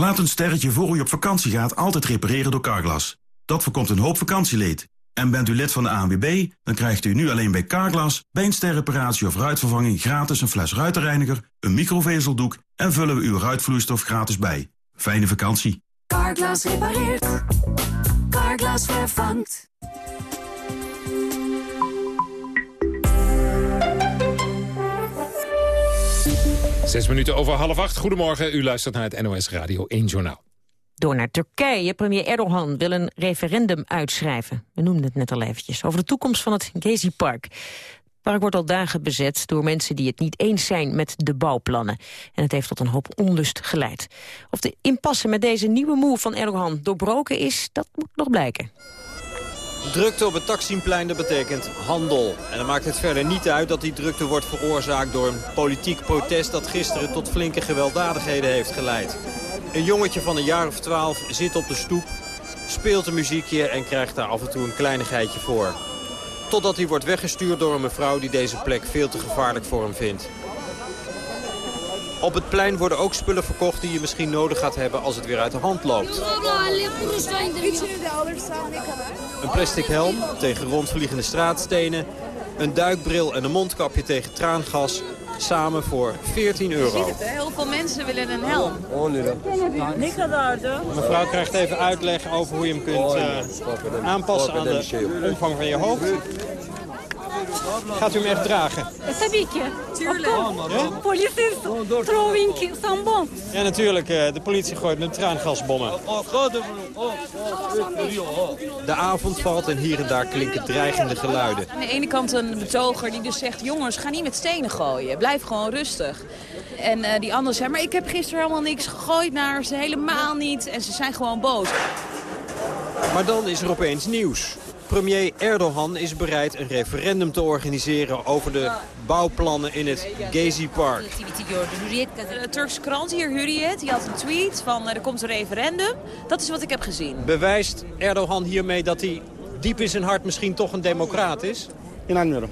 Laat een sterretje voor u op vakantie gaat altijd repareren door Carglass. Dat voorkomt een hoop vakantieleed. En bent u lid van de ANWB, dan krijgt u nu alleen bij Carglass... bij een sterreparatie of ruitvervanging gratis een fles ruitenreiniger... een microvezeldoek en vullen we uw ruitvloeistof gratis bij. Fijne vakantie. Carglass repareert. Carglass vervangt. Zes minuten over half acht. Goedemorgen, u luistert naar het NOS Radio 1 Journaal. Door naar Turkije. Premier Erdogan wil een referendum uitschrijven. We noemden het net al eventjes. Over de toekomst van het Gezi-park. Het park wordt al dagen bezet door mensen die het niet eens zijn met de bouwplannen. En het heeft tot een hoop onlust geleid. Of de impasse met deze nieuwe move van Erdogan doorbroken is, dat moet nog blijken. Drukte op het Taksimplein, dat betekent handel. En dan maakt het verder niet uit dat die drukte wordt veroorzaakt door een politiek protest... dat gisteren tot flinke gewelddadigheden heeft geleid. Een jongetje van een jaar of twaalf zit op de stoep, speelt een muziekje... en krijgt daar af en toe een kleinigheidje voor. Totdat hij wordt weggestuurd door een mevrouw die deze plek veel te gevaarlijk voor hem vindt. Op het plein worden ook spullen verkocht die je misschien nodig gaat hebben als het weer uit de hand loopt. Een plastic helm tegen rondvliegende straatstenen. Een duikbril en een mondkapje tegen traangas. Samen voor 14 euro. Heel veel mensen willen een helm. Mevrouw krijgt even uitleg over hoe je hem kunt uh, aanpassen aan de omvang van je hoofd. Gaat u hem echt dragen? Tabii ki. Tuurlijk. Politie is throwing some bombs. Ja, natuurlijk. Uh, de politie gooit met traangasbommen. De avond valt en hier en daar klinken dreigende geluiden. Aan de ene kant een betoger die dus zegt... jongens, ga niet met stenen gooien. Blijf gewoon rustig. En uh, die ander zegt, maar ik heb gisteren helemaal niks gegooid naar ze. Helemaal niet. En ze zijn gewoon boos. Maar dan is er opeens nieuws. Premier Erdogan is bereid een referendum te organiseren over de bouwplannen in het Gezi Park. De Turkse krant hier, Hurriyet, die had een tweet van er komt een referendum. Dat is wat ik heb gezien. Bewijst Erdogan hiermee dat hij diep in zijn hart misschien toch een democraat is? İnanmıyorum.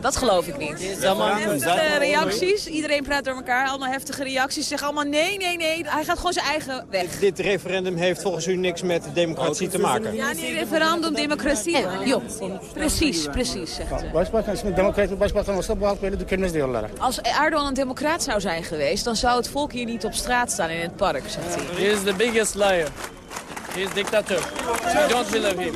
Dat geloof ik niet. Allemaal heftige reacties. Iedereen praat door elkaar. Allemaal heftige reacties. Ze zeggen allemaal nee, nee, nee. Hij gaat gewoon zijn eigen weg. Dit referendum heeft volgens u niks met democratie te maken? Ja, nee, referendum, democratie. Jo, precies, precies, zegt. Als Erdogan een democraat zou zijn geweest... dan zou het volk hier niet op straat staan in het park, zegt hij. He is the biggest liar. He is dictator. We don't believe him.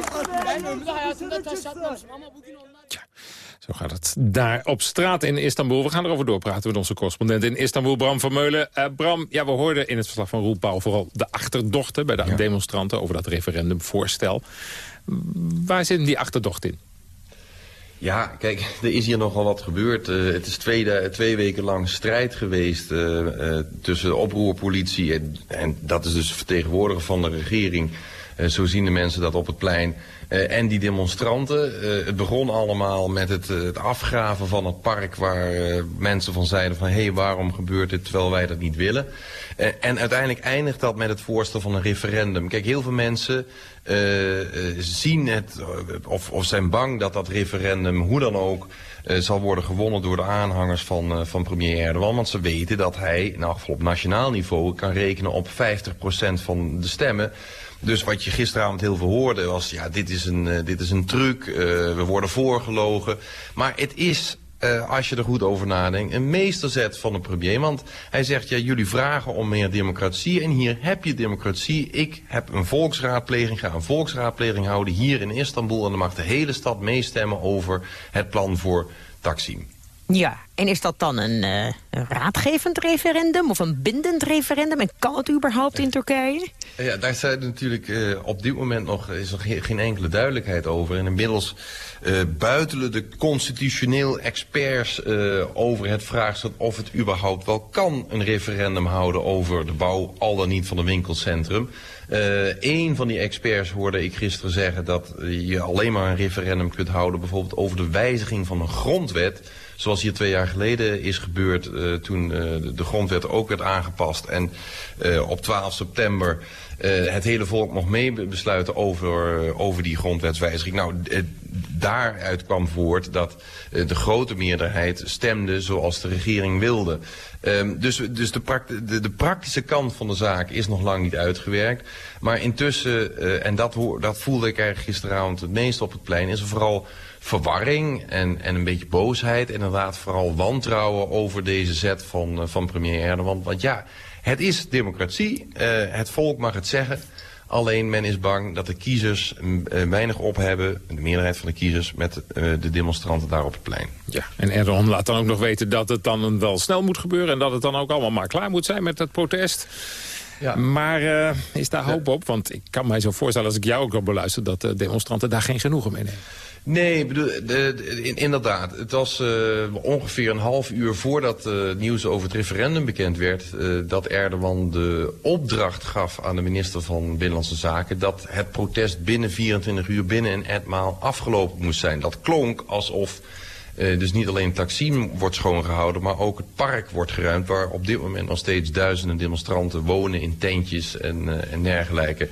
Zo gaat het daar op straat in Istanbul. We gaan erover doorpraten met onze correspondent in Istanbul, Bram van Meulen. Uh, Bram, ja, we hoorden in het verslag van Roel Pauw vooral de achterdochten... bij de demonstranten over dat referendumvoorstel. Waar zit die achterdocht in? Ja, kijk, er is hier nogal wat gebeurd. Uh, het is twee, twee, weken lang strijd geweest uh, uh, tussen de oproerpolitie... En, en, dat is dus vertegenwoordiger van de regering zo zien de mensen dat op het plein. En die demonstranten. het begon allemaal met het, het, afgraven van het park... waar mensen van zeiden van... hé, waarom gebeurt dit terwijl wij dat niet willen? en uiteindelijk eindigt dat met het voorstel van een referendum. Kijk, heel veel mensen zien het... of, of zijn bang dat dat referendum, hoe dan ook... Uh, zal worden gewonnen door de aanhangers van, uh, van premier Erdogan. Want ze weten dat hij nou, op nationaal niveau kan rekenen op 50% van de stemmen. Dus wat je gisteravond heel veel hoorde was, ja, dit is een, uh, dit is een truc, we worden voorgelogen. Maar het is uh, als je er goed over nadenkt, een meesterzet van de premier. Want hij zegt, ja, jullie vragen om meer democratie en hier heb je democratie. Ik heb een volksraadpleging, ga een volksraadpleging houden hier in Istanbul... en dan mag de hele stad meestemmen over het plan voor Taksim. Ja, en is dat dan een, uh, raadgevend referendum of een bindend referendum? En kan het überhaupt in Turkije? Ja, daar zijn natuurlijk uh, op dit moment nog, is nog geen enkele duidelijkheid over. En inmiddels uh, buitelen de constitutioneel experts over het vraagstuk of het überhaupt wel kan een referendum houden over de bouw al dan niet van een winkelcentrum. Een van die experts hoorde ik gisteren zeggen dat je alleen maar een referendum kunt houden bijvoorbeeld over de wijziging van een grondwet Zoals hier twee jaar geleden is gebeurd uh, toen uh, de grondwet ook werd aangepast. En uh, op 12 september het hele volk mocht meebesluiten over, over die grondwetswijziging. Nou, daaruit kwam voort dat de grote meerderheid stemde zoals de regering wilde. Um, dus dus de, de, praktische kant van de zaak is nog lang niet uitgewerkt. Maar intussen, en dat, dat voelde ik eigenlijk gisteravond het meest op het plein, is er vooral verwarring en, en een beetje boosheid. En inderdaad vooral wantrouwen over deze zet van, uh, van premier Erdogan. Want ja, het is democratie. Uh, het volk mag het zeggen. Alleen men is bang dat de kiezers uh, weinig op hebben, de meerderheid van de kiezers, met de demonstranten daar op het plein. Ja, en Erdogan laat dan ook nog weten dat het dan wel snel moet gebeuren en dat het dan ook allemaal maar klaar moet zijn met het protest. Ja. Maar uh, is daar hoop op? Want ik kan mij zo voorstellen, als ik jou ook al beluister... dat de demonstranten daar geen genoegen mee nemen. Nee, bedoel, de, de, in, inderdaad. Het was uh, ongeveer een half uur voordat het uh, nieuws over het referendum bekend werd... Uh, dat Erdogan de opdracht gaf aan de minister van Binnenlandse Zaken... dat het protest binnen 24 uur binnen een etmaal afgelopen moest zijn. Dat klonk alsof uh, dus niet alleen Taksim wordt schoongehouden, maar ook het park wordt geruimd... waar op dit moment nog steeds duizenden demonstranten wonen in tentjes en, uh, en dergelijke.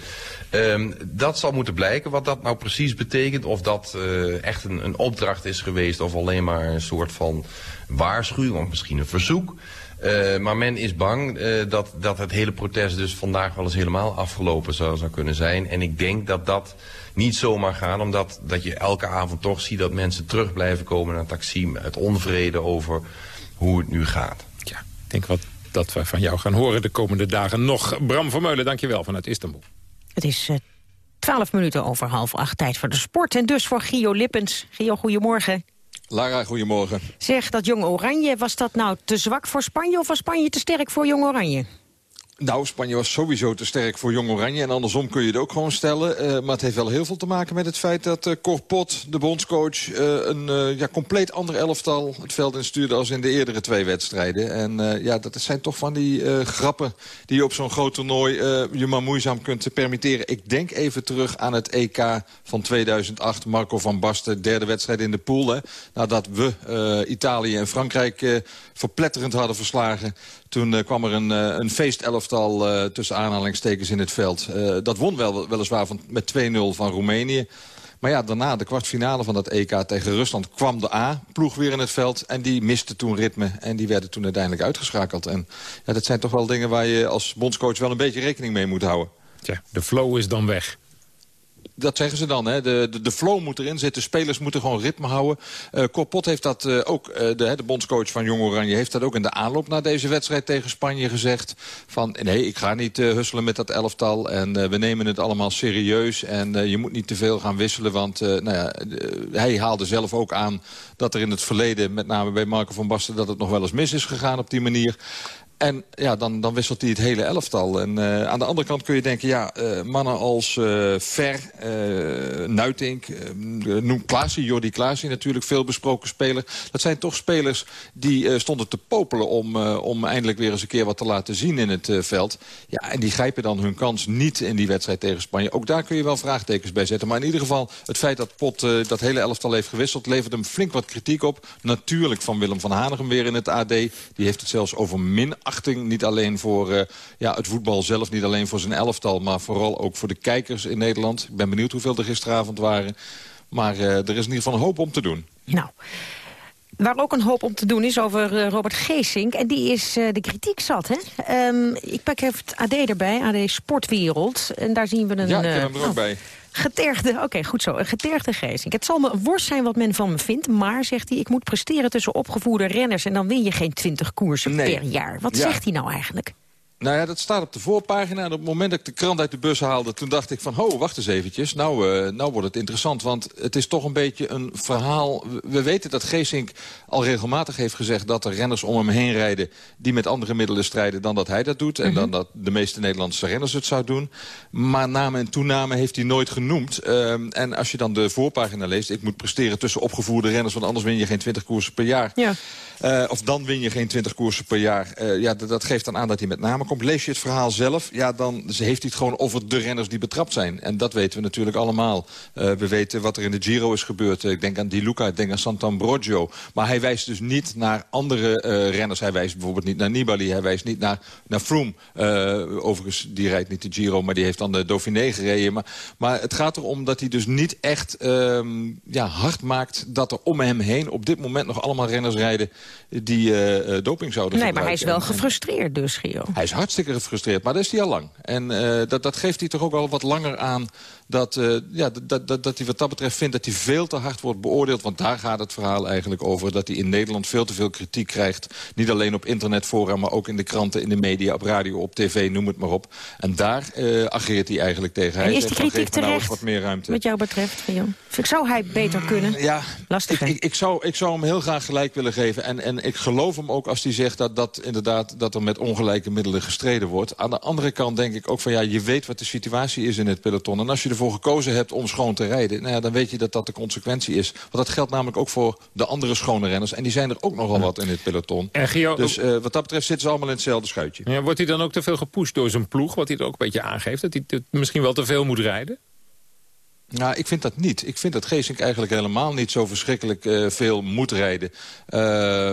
Um, dat zal moeten blijken wat dat nou precies betekent. Of dat uh, echt een, een opdracht is geweest of alleen maar een soort van waarschuwing of misschien een verzoek. Maar men is bang dat, dat het hele protest dus vandaag wel eens helemaal afgelopen zou, zou kunnen zijn. En ik denk dat dat niet zomaar gaan, omdat dat je elke avond toch ziet dat mensen terug blijven komen naar Taksim. Het onvrede over hoe het nu gaat. Ja, ik denk wat dat we van jou gaan horen de komende dagen nog. Bram Vermeulen, dankjewel vanuit Istanbul. Het is uh, twaalf minuten over half acht, tijd voor de sport. En dus voor Gio Lippens. Gio, goedemorgen. Lara, goedemorgen. Zeg, dat Jong Oranje, was dat nou te zwak voor Spanje... of was Spanje te sterk voor Jong Oranje? Nou, Spanje was sowieso te sterk voor Jong Oranje. En andersom kun je het ook gewoon stellen. Uh, maar het heeft wel heel veel te maken met het feit dat uh, Corpot, de bondscoach... Uh, een ja, compleet ander elftal het veld instuurde als in de eerdere twee wedstrijden. En ja, dat zijn toch van die grappen die je op zo'n groot toernooi... je maar moeizaam kunt permitteren. Ik denk even terug aan het EK van 2008. Marco van Basten, derde wedstrijd in de pool. Hè, nadat we Italië en Frankrijk verpletterend hadden verslagen... Toen uh, kwam er een, uh, een feestelftal uh, tussen aanhalingstekens in het veld. dat won wel, weliswaar van, met 2-0 van Roemenië. Maar ja, daarna, de kwartfinale van dat EK tegen Rusland... kwam de A-ploeg weer in het veld en die miste toen ritme. En die werden toen uiteindelijk uitgeschakeld. En ja, dat zijn toch wel dingen waar je als bondscoach wel een beetje rekening mee moet houden. Tja, de flow is dan weg dat zeggen ze dan. Hè. De, de, de, flow moet erin zitten. Spelers moeten gewoon ritme houden. Uh, heeft dat uh, ook, uh, de, de bondscoach van Jong Oranje... heeft dat ook in de aanloop naar deze wedstrijd tegen Spanje gezegd. Van nee, ik ga niet husselen met dat elftal. En we nemen het allemaal serieus. En je moet niet te veel gaan wisselen. Want nou ja, hij haalde zelf ook aan dat er in het verleden... met name bij Marco van Basten... dat het nog wel eens mis is gegaan op die manier. En ja, dan, dan wisselt hij het hele elftal. En uh, aan de andere kant kun je denken... ja, uh, mannen als uh, Ver, Nuitink, noem Klaasie, Jordi Klaasie natuurlijk, veel besproken speler. Dat zijn toch spelers die stonden te popelen om, om eindelijk weer eens een keer wat te laten zien in het veld. Ja, en die grijpen dan hun kans niet in die wedstrijd tegen Spanje. Ook daar kun je wel vraagtekens bij zetten. Maar in ieder geval, het feit dat Pot dat hele elftal heeft gewisseld... levert hem flink wat kritiek op. Natuurlijk van Willem van Hanegem weer in het AD. Die heeft het zelfs over min achting. Niet alleen voor uh, ja, het voetbal zelf, niet alleen voor zijn elftal... maar vooral ook voor de kijkers in Nederland. Ik ben benieuwd hoeveel er gisteravond waren. Maar uh, er is in ieder geval een hoop om te doen. Nou, Waar ook een hoop om te doen is over uh, Robert Geesink. En die is uh, de kritiek zat, hè? Um, ik pak even het AD erbij, AD Sportwereld. En daar zien we een... Ja, ik heb hem er ook oh, bij. Getergde, oké, okay, goed zo. Een getergde Geesink. Het zal me worst zijn wat men van me vindt, maar, zegt hij... ik moet presteren tussen opgevoerde renners... en dan win je geen 20 koersen nee. per jaar. Wat ja. zegt hij nou eigenlijk? Nou ja, dat staat op de voorpagina. En op het moment dat ik de krant uit de bus haalde... toen dacht ik van, ho, wacht eens eventjes. Nou, uh, nou wordt het interessant. Want het is toch een beetje een verhaal... We weten dat Geesink al regelmatig heeft gezegd... dat er renners om hem heen rijden... die met andere middelen strijden dan dat hij dat doet. En mm -hmm. dan dat de meeste Nederlandse renners het zou doen. Maar name en toename heeft hij nooit genoemd. Uh, en als je dan de voorpagina leest... ik moet presteren tussen opgevoerde renners... want anders win je geen 20 koersen per jaar. Ja. Uh, of dan win je geen 20 koersen per jaar. Uh, ja, dat geeft dan aan dat hij met name komt. Lees je het verhaal zelf, ja, dan heeft hij het gewoon over de renners die betrapt zijn. En dat weten we natuurlijk allemaal. Uh, we weten wat er in de Giro is gebeurd. Ik denk aan Di Luca, ik denk aan Sant'Ambrogio. Maar hij wijst dus niet naar andere renners. Hij wijst bijvoorbeeld niet naar Nibali. Hij wijst niet naar, naar Froome. overigens, die rijdt niet de Giro, maar die heeft dan de Dauphiné gereden. Maar, maar het gaat erom dat hij dus niet echt um, ja, hard maakt... dat er om hem heen op dit moment nog allemaal renners rijden die uh, doping zouden Nee, maar hij is wel gefrustreerd dus, Gio. Hij is hartstikke gefrustreerd, maar dat is hij al lang. En uh, dat, dat geeft hij toch ook al wat langer aan... Dat, uh, ja, dat, dat, dat hij wat dat betreft vindt dat hij veel te hard wordt beoordeeld. Want daar gaat het verhaal eigenlijk over. Dat hij in Nederland veel te veel kritiek krijgt. Niet alleen op internetfora, maar ook in de kranten, in de media, op radio, op tv, noem het maar op. En daar uh, ageert hij eigenlijk tegen. En hij is die kritiek nou terecht, wat meer ruimte. wat jou betreft, Jan? Zou hij beter kunnen? Ja, Lastig, ik, ik, ik, zou, ik zou hem heel graag gelijk willen geven. En, en ik geloof hem ook als hij zegt dat, dat, inderdaad, dat er met ongelijke middelen gestreden wordt. Aan de andere kant denk ik ook van ja, je weet wat de situatie is in het peloton. En als je ervoor gekozen hebt om schoon te rijden... Nou ja, dan weet je dat dat de consequentie is. Want dat geldt namelijk ook voor de andere schone renners. En die zijn er ook nogal wat in het peloton. En Gio, dus uh, wat dat betreft zitten ze allemaal in hetzelfde schuitje. Ja, wordt hij dan ook te veel gepusht door zijn ploeg? Wat hij er ook een beetje aangeeft? Dat hij misschien wel te veel moet rijden? Nou, ik vind dat niet. Ik vind dat Geesink eigenlijk helemaal niet zo verschrikkelijk uh, veel moet rijden. Uh,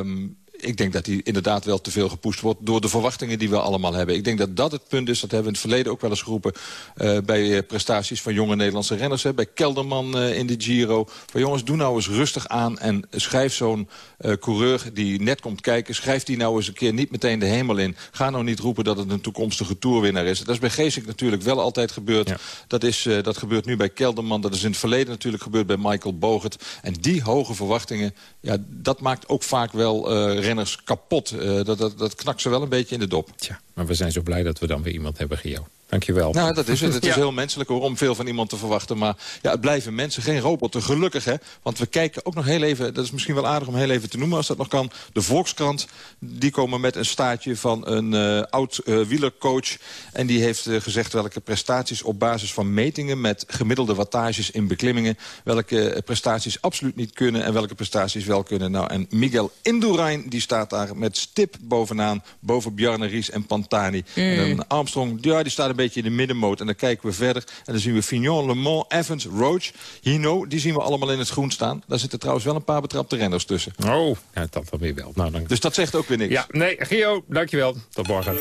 ik denk dat hij inderdaad wel te veel gepusht wordt... door de verwachtingen die we allemaal hebben. Ik denk dat dat het punt is, dat hebben we in het verleden ook wel eens geroepen... Uh, bij prestaties van jonge Nederlandse renners. Hè, bij Kelderman uh, in de Giro. Van jongens, doe nou eens rustig aan en schrijf zo'n uh, coureur die net komt kijken... schrijf die nou eens een keer niet meteen de hemel in. Ga nou niet roepen dat het een toekomstige toerwinnaar is. Dat is bij Geesink natuurlijk wel altijd gebeurd. Ja. Dat, is, dat gebeurt nu bij Kelderman. Dat is in het verleden natuurlijk gebeurd bij Michael Bogert. En die hoge verwachtingen, ja, dat maakt ook vaak wel renners kapot. Uh, dat, dat, dat knakt ze wel een beetje in de dop. Tja, maar we zijn zo blij dat we dan weer iemand hebben, Gio. Dankjewel. Nou, dat is het. Het is ja. heel menselijk hoor, om veel van iemand te verwachten. Maar ja, het blijven mensen, geen robotten. Gelukkig, hè. Want we kijken ook nog heel even... dat is misschien wel aardig om heel even te noemen als dat nog kan. De Volkskrant, die komen met een staatje van een uh, oud-wielercoach. Uh, en die heeft uh, gezegd welke prestaties op basis van metingen... met gemiddelde wattages in beklimmingen... welke prestaties absoluut niet kunnen en welke prestaties wel kunnen. Nou, en Miguel Indurain, die staat daar met stip bovenaan... boven Bjarne Ries en Mm. En Armstrong, ja, die staat een beetje in de middenmoot. En dan kijken we verder. En dan zien we Fignon, Le Mans, Evans, Roach, Hino. Die zien we allemaal in het groen staan. Daar zitten trouwens wel een paar betrapte renners tussen. Oh, ja, dat dan weer wel. Nou, dan... Dus dat zegt ook weer niks. Ja, nee, Gio, dankjewel. Tot morgen.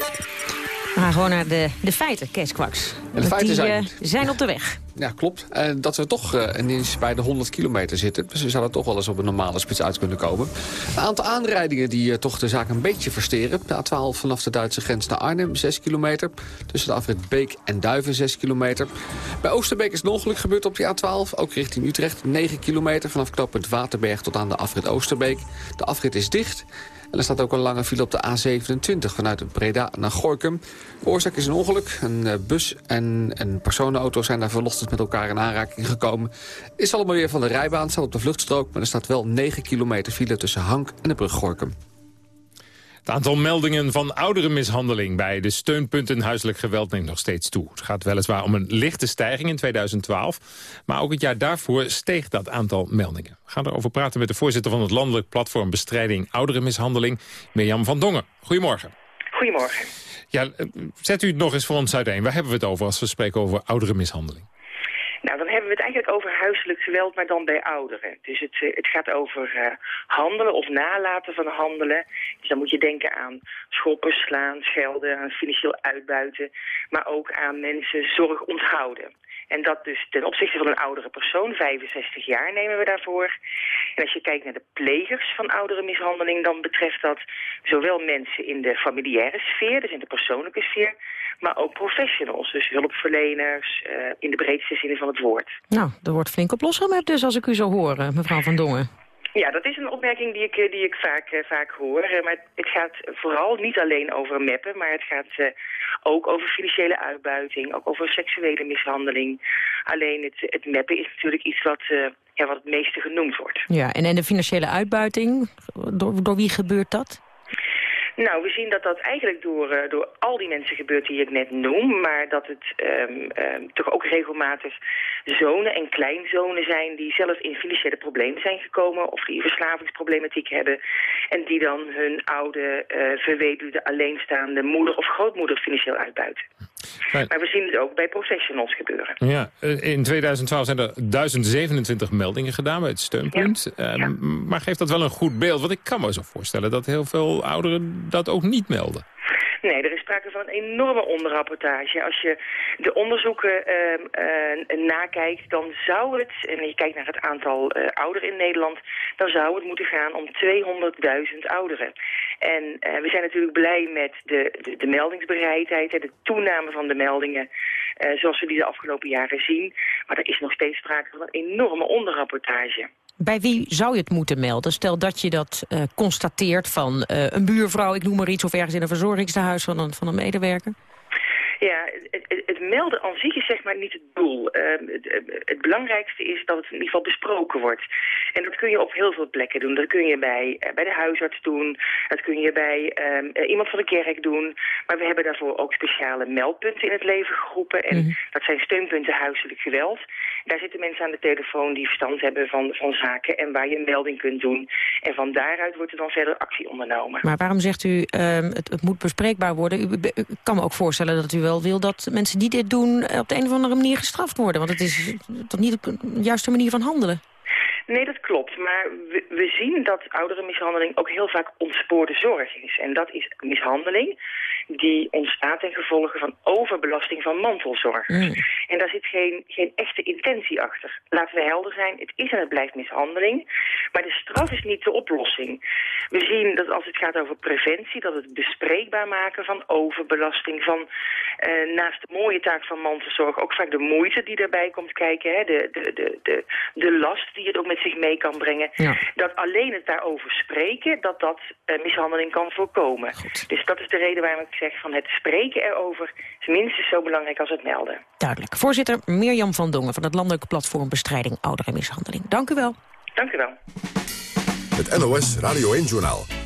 We gaan gewoon naar de, de feiten, Kees Kwaks. De feiten die, zijn... Uh, zijn op de weg. Ja, klopt. Uh, dat we toch uh, ineens bij de 100 kilometer zitten. Dus we zouden toch wel eens op een normale spits uit kunnen komen. Een aantal aanrijdingen die uh, toch de zaak een beetje versteren. De A12 vanaf de Duitse grens naar Arnhem, 6 kilometer. Tussen de afrit Beek en Duiven, 6 kilometer. Bij Oosterbeek is een ongeluk gebeurd op de A12. Ook richting Utrecht, 9 kilometer. Vanaf knooppunt Waterberg tot aan de afrit Oosterbeek. De afrit is dicht. Er staat ook een lange file op de A27 vanuit Breda naar Gorkum. De oorzaak is een ongeluk. Een bus en een personenauto zijn daar vanochtend met elkaar in aanraking gekomen. Is allemaal weer van de rijbaan, staat op de vluchtstrook... maar er staat wel 9 kilometer file tussen Hank en de brug Gorkum. Het aantal meldingen van ouderenmishandeling bij de steunpunten huiselijk geweld neemt nog steeds toe. Het gaat weliswaar om een lichte stijging in 2012, maar ook het jaar daarvoor steeg dat aantal meldingen. We gaan erover praten met de voorzitter van het Landelijk Platform Bestrijding Ouderenmishandeling, Mirjam van Dongen. Goedemorgen. Goedemorgen. Ja, eh, zet u het nog eens voor ons uiteen. Waar hebben we het over als we spreken over ouderenmishandeling? Nou, dan hebben we het eigenlijk over huiselijk geweld, maar dan bij ouderen. Dus het, eh, het gaat over uh, handelen of nalaten van handelen. Dus dan moet je denken aan schoppen, slaan, schelden, aan financieel uitbuiten. Maar ook aan mensen zorg onthouden. En dat dus ten opzichte van een oudere persoon, 65 jaar nemen we daarvoor. En als je kijkt naar de plegers van oudere mishandeling... dan betreft dat zowel mensen in de familiaire sfeer, dus in de persoonlijke sfeer... maar ook professionals, dus hulpverleners, uh, in de breedste zin van het woord. Nou, er wordt flink op losgemapt dus, als ik u zo hoor, mevrouw Van Dongen. Ja, dat is een opmerking die ik, die ik vaak, uh, vaak hoor. Uh, maar het gaat vooral niet alleen over meppen, maar het gaat ook over financiële uitbuiting, ook over seksuele mishandeling. Alleen het, het meppen is natuurlijk iets wat, ja, wat het meeste genoemd wordt. Ja, en, en de financiële uitbuiting, door, door wie gebeurt dat? Nou, we zien dat dat eigenlijk door, uh, door al die mensen gebeurt die ik net noem. Maar dat het um, um, toch ook regelmatig zonen en kleinzonen zijn... die zelf in financiële problemen zijn gekomen... of die verslavingsproblematiek hebben... en die dan hun oude, uh, verweduwde, alleenstaande moeder of grootmoeder financieel uitbuiten. Maar, maar we zien het ook bij professionals gebeuren. Ja, in 2012 zijn er 1027 meldingen gedaan bij het steunpunt. Ja. Ja. Maar geeft dat wel een goed beeld? Want ik kan me zo voorstellen dat heel veel ouderen dat ook niet melden. Nee, er is sprake van een enorme onderrapportage. Als je de onderzoeken uh, uh, nakijkt, dan zou het, en je kijkt naar het aantal uh, ouderen in Nederland, dan zou het moeten gaan om 200.000 ouderen. En uh, we zijn natuurlijk blij met de, de, de meldingsbereidheid, de toename van de meldingen, uh, zoals we die de afgelopen jaren zien. Maar er is nog steeds sprake van een enorme onderrapportage. Bij wie zou je het moeten melden? Stel dat je dat uh, constateert van een buurvrouw, ik noem maar iets... of ergens in een verzorgingstehuis van een, van een medewerker? Ja, het, het, het, melden aan zich is zeg maar niet het doel. Uh, het, het, belangrijkste is dat het in ieder geval besproken wordt. En dat kun je op heel veel plekken doen. Dat kun je bij, uh, bij de huisarts doen. Dat kun je bij uh, iemand van de kerk doen. Maar we hebben daarvoor ook speciale meldpunten in het leven geroepen. En mm. dat zijn steunpunten huiselijk geweld. Daar zitten mensen aan de telefoon die verstand hebben van, van zaken... en waar je een melding kunt doen. En van daaruit wordt er dan verder actie ondernomen. Maar waarom zegt u het, het moet bespreekbaar worden? U, u kan me ook voorstellen dat u wel wil dat mensen die dit doen op de een of andere manier gestraft worden. Want het is toch niet de juiste manier van handelen? Nee, dat klopt. Maar we, we zien dat ouderenmishandeling ook heel vaak ontspoorde zorg is. En dat is mishandeling die ontstaat ten gevolge van overbelasting van mantelzorgers. Mm. En daar zit geen, geen echte intentie achter. Laten we helder zijn, het is en het blijft mishandeling. Maar de straf is niet de oplossing. We zien dat als het gaat over preventie, dat het bespreekbaar maken van overbelasting, van uh, naast de mooie taak van mantelzorg ook vaak de moeite die daarbij komt kijken, hè, de, de, de, de, de last die het ook met zich mee kan brengen. Ja. Dat alleen het daarover spreken, dat dat uh, mishandeling kan voorkomen. Goed. Dus dat is de reden waarom ik zeg van het spreken erover is minstens zo belangrijk als het melden. Duidelijk. Voorzitter Mirjam van Dongen van het Landelijke Platform Bestrijding Ouderenmishandeling. Dank u wel. Dank u wel. Het NOS Radio 1 Journaal.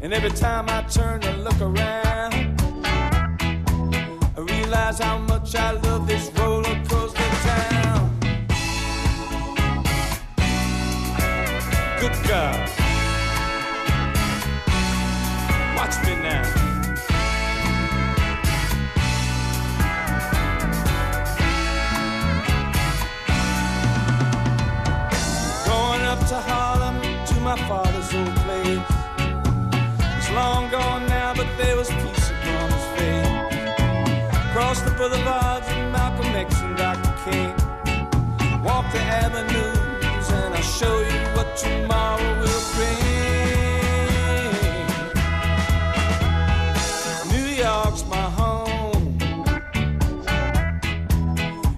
And every time I turn to look around, I realize how much I love this Cross the boulevards of Malcolm X and Dr. King. Walk the avenues, and I'll show you what tomorrow will bring. New York's my home.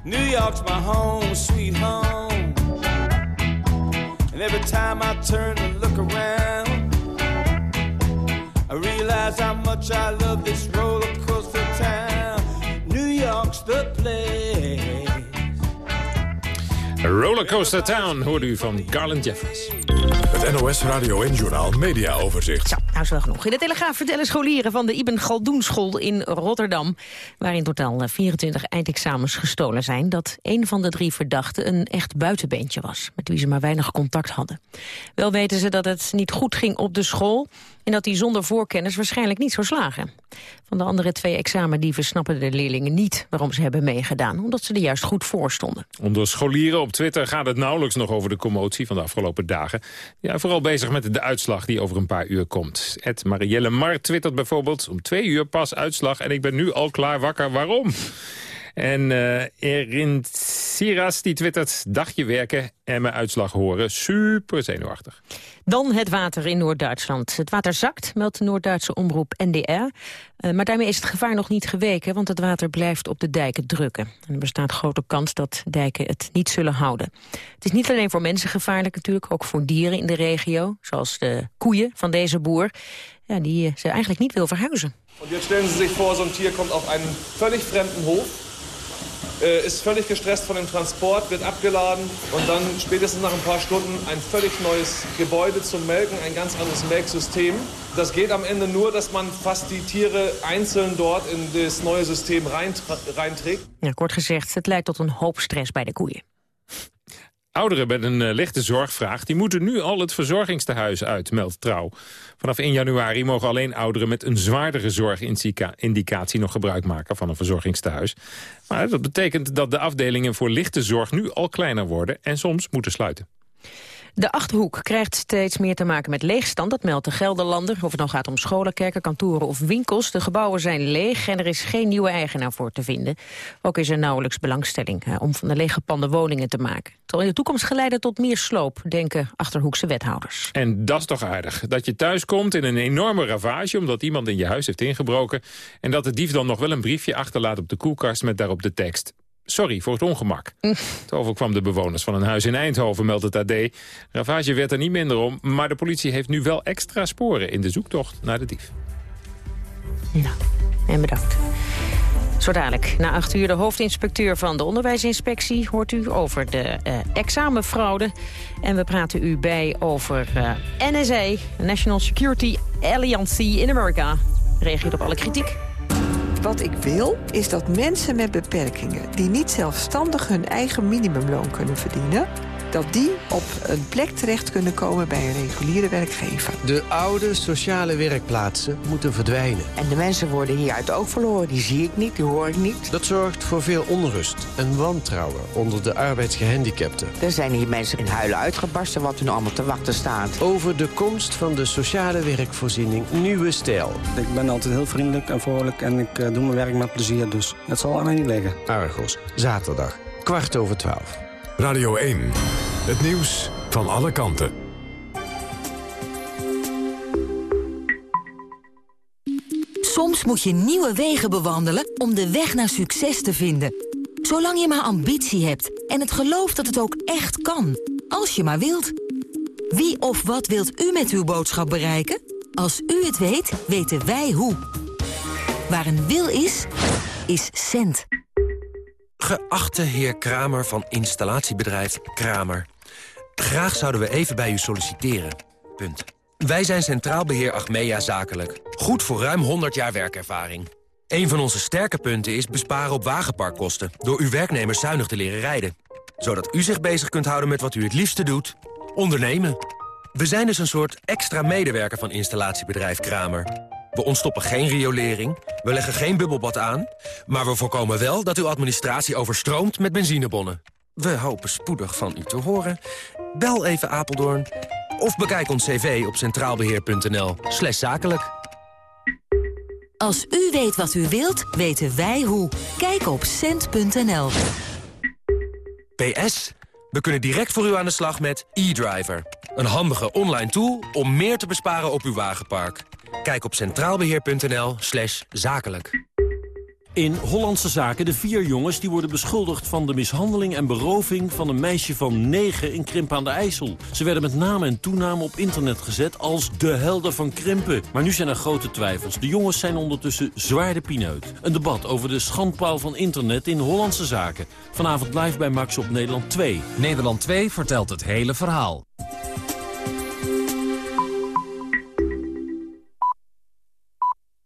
New York's my home, sweet home. And every time I turn and look around, I realize how much I love this roller Rollercoaster Town hoorde u van Garland Jeffers. Het NOS Radio en Journaal Media Overzicht. Nou. In de Telegraaf vertellen scholieren van de Ibn Galdoen School in Rotterdam... waar in totaal eh, 24 eindexamens gestolen zijn... dat een van de drie verdachten een echt buitenbeentje was... met wie ze maar weinig contact hadden. Wel weten ze dat het niet goed ging op de school... en dat hij zonder voorkennis waarschijnlijk niet zou slagen. Van de andere twee examendieven snappen de leerlingen niet... waarom ze hebben meegedaan, omdat ze er juist goed voor stonden. Onder scholieren op Twitter gaat het nauwelijks nog over de commotie van de afgelopen dagen. Ja, vooral bezig met de uitslag die over een paar uur komt. Ed Marielle Mar twittert bijvoorbeeld om twee uur pas uitslag... en ik ben nu al klaar wakker. Waarom? En uh, Erin Siras die twittert dagje werken en mijn uitslag horen. Super zenuwachtig. Dan het water in Noord-Duitsland. Het water zakt, meldt de Noord-Duitse omroep NDR. Uh, maar daarmee is het gevaar nog niet geweken, want het water blijft op de dijken drukken. En er bestaat grote kans dat dijken het niet zullen houden. Het is niet alleen voor mensen gevaarlijk natuurlijk, ook voor dieren in de regio. Zoals de koeien van deze boer, ja, die uh, ze eigenlijk niet wil verhuizen. En jetzt stellen Sie sich vor, zo'n Tier komt op een völlig fremden Hof. Äh, ist völlig gestresst von dem Transport, wird abgeladen und dann spätestens nach ein paar Stunden ein völlig neues Gebäude zum Melken, ein ganz anderes Melksystem. Das geht am Ende nur, dass man fast die Tiere einzeln dort in das neue System reinträgt. Ja, kort gezegd, het leidt tot een hoop stress bij de koeien. Ouderen met een uh, lichte zorgvraag die moeten nu al het verzorgingstehuis uit, meldt Trouw. Vanaf 1 januari mogen alleen ouderen met een zwaardere zorgindicatie nog gebruik maken van een verzorgingstehuis. Maar dat betekent dat de afdelingen voor lichte zorg nu al kleiner worden en soms moeten sluiten. De Achterhoek krijgt steeds meer te maken met leegstand. Dat meldt de Gelderlander. Of het nou gaat om scholen, kerken, kantoren of winkels. De gebouwen zijn leeg en er is geen nieuwe eigenaar voor te vinden. Ook is er nauwelijks belangstelling eh, om van de lege panden woningen te maken. Het zal in de toekomst geleiden tot meer sloop, denken Achterhoekse wethouders. En dat is toch aardig. Dat je thuis komt in een enorme ravage omdat iemand in je huis heeft ingebroken. En dat de dief dan nog wel een briefje achterlaat op de koelkast met daarop de tekst. Sorry voor het ongemak. Het overkwam de bewoners van een huis in Eindhoven, meldt het AD. Ravage werd er niet minder om, maar de politie heeft nu wel extra sporen... in de zoektocht naar de dief. Nou, en bedankt. Zo dadelijk, na acht uur de hoofdinspecteur van de onderwijsinspectie... hoort u over de uh, examenfraude. En we praten u bij over uh, NSA, National Security Alliance in Amerika. Reageert op alle kritiek. Wat ik wil, is dat mensen met beperkingen... die niet zelfstandig hun eigen minimumloon kunnen verdienen... dat die op een plek terecht kunnen komen bij een reguliere werkgever. De oude sociale werkplaatsen moeten verdwijnen. En de mensen worden hieruit ook verloren. Die zie ik niet, die hoor ik niet. Dat zorgt voor veel onrust en wantrouwen onder de arbeidsgehandicapten. Er zijn hier mensen in huilen uitgebarsten wat hun allemaal te wachten staat. Over de komst van de sociale werkvoorziening Nieuwe Stijl. Ik ben altijd heel vriendelijk en vrolijk en ik uh, doe mijn werk met plezier. Dus het zal aan mij niet liggen. Argos, zaterdag, kwart over twaalf. Radio 1, het nieuws van alle kanten. Soms moet je nieuwe wegen bewandelen om de weg naar succes te vinden. Zolang je maar ambitie hebt en het geloof dat het ook echt kan. Als je maar wilt. Wie of wat wilt u met uw boodschap bereiken? Als u het weet, weten wij hoe. Waar een wil is, is cent. Geachte heer Kramer van installatiebedrijf Kramer. Graag zouden we even bij u solliciteren. punt. Wij zijn Centraal Beheer Achmea Zakelijk. Goed voor ruim 100 jaar werkervaring. Een van onze sterke punten is besparen op wagenparkkosten... door uw werknemers zuinig te leren rijden. Zodat u zich bezig kunt houden met wat u het liefste doet. Ondernemen. We zijn dus een soort extra medewerker van installatiebedrijf Kramer. We ontstoppen geen riolering, we leggen geen bubbelbad aan... maar we voorkomen wel dat uw administratie overstroomt met benzinebonnen. We hopen spoedig van u te horen. Bel even Apeldoorn of bekijk ons cv op centraalbeheer.nl slash zakelijk. Als u weet wat u wilt, weten wij hoe. Kijk op cent.nl. PS, we kunnen direct voor u aan de slag met e-driver. Een handige online tool om meer te besparen op uw wagenpark. Kijk op centraalbeheer.nl slash zakelijk. In Hollandse Zaken de vier jongens die worden beschuldigd van de mishandeling en beroving van een meisje van 9 in Krimpen aan de IJssel. Ze werden met naam en toename op internet gezet als de helden van Krimpen. Maar nu zijn er grote twijfels. De jongens zijn ondertussen zwaar de pineut. Een debat over de schandpaal van internet in Hollandse Zaken. Vanavond live bij Max op Nederland 2. Nederland 2 vertelt het hele verhaal.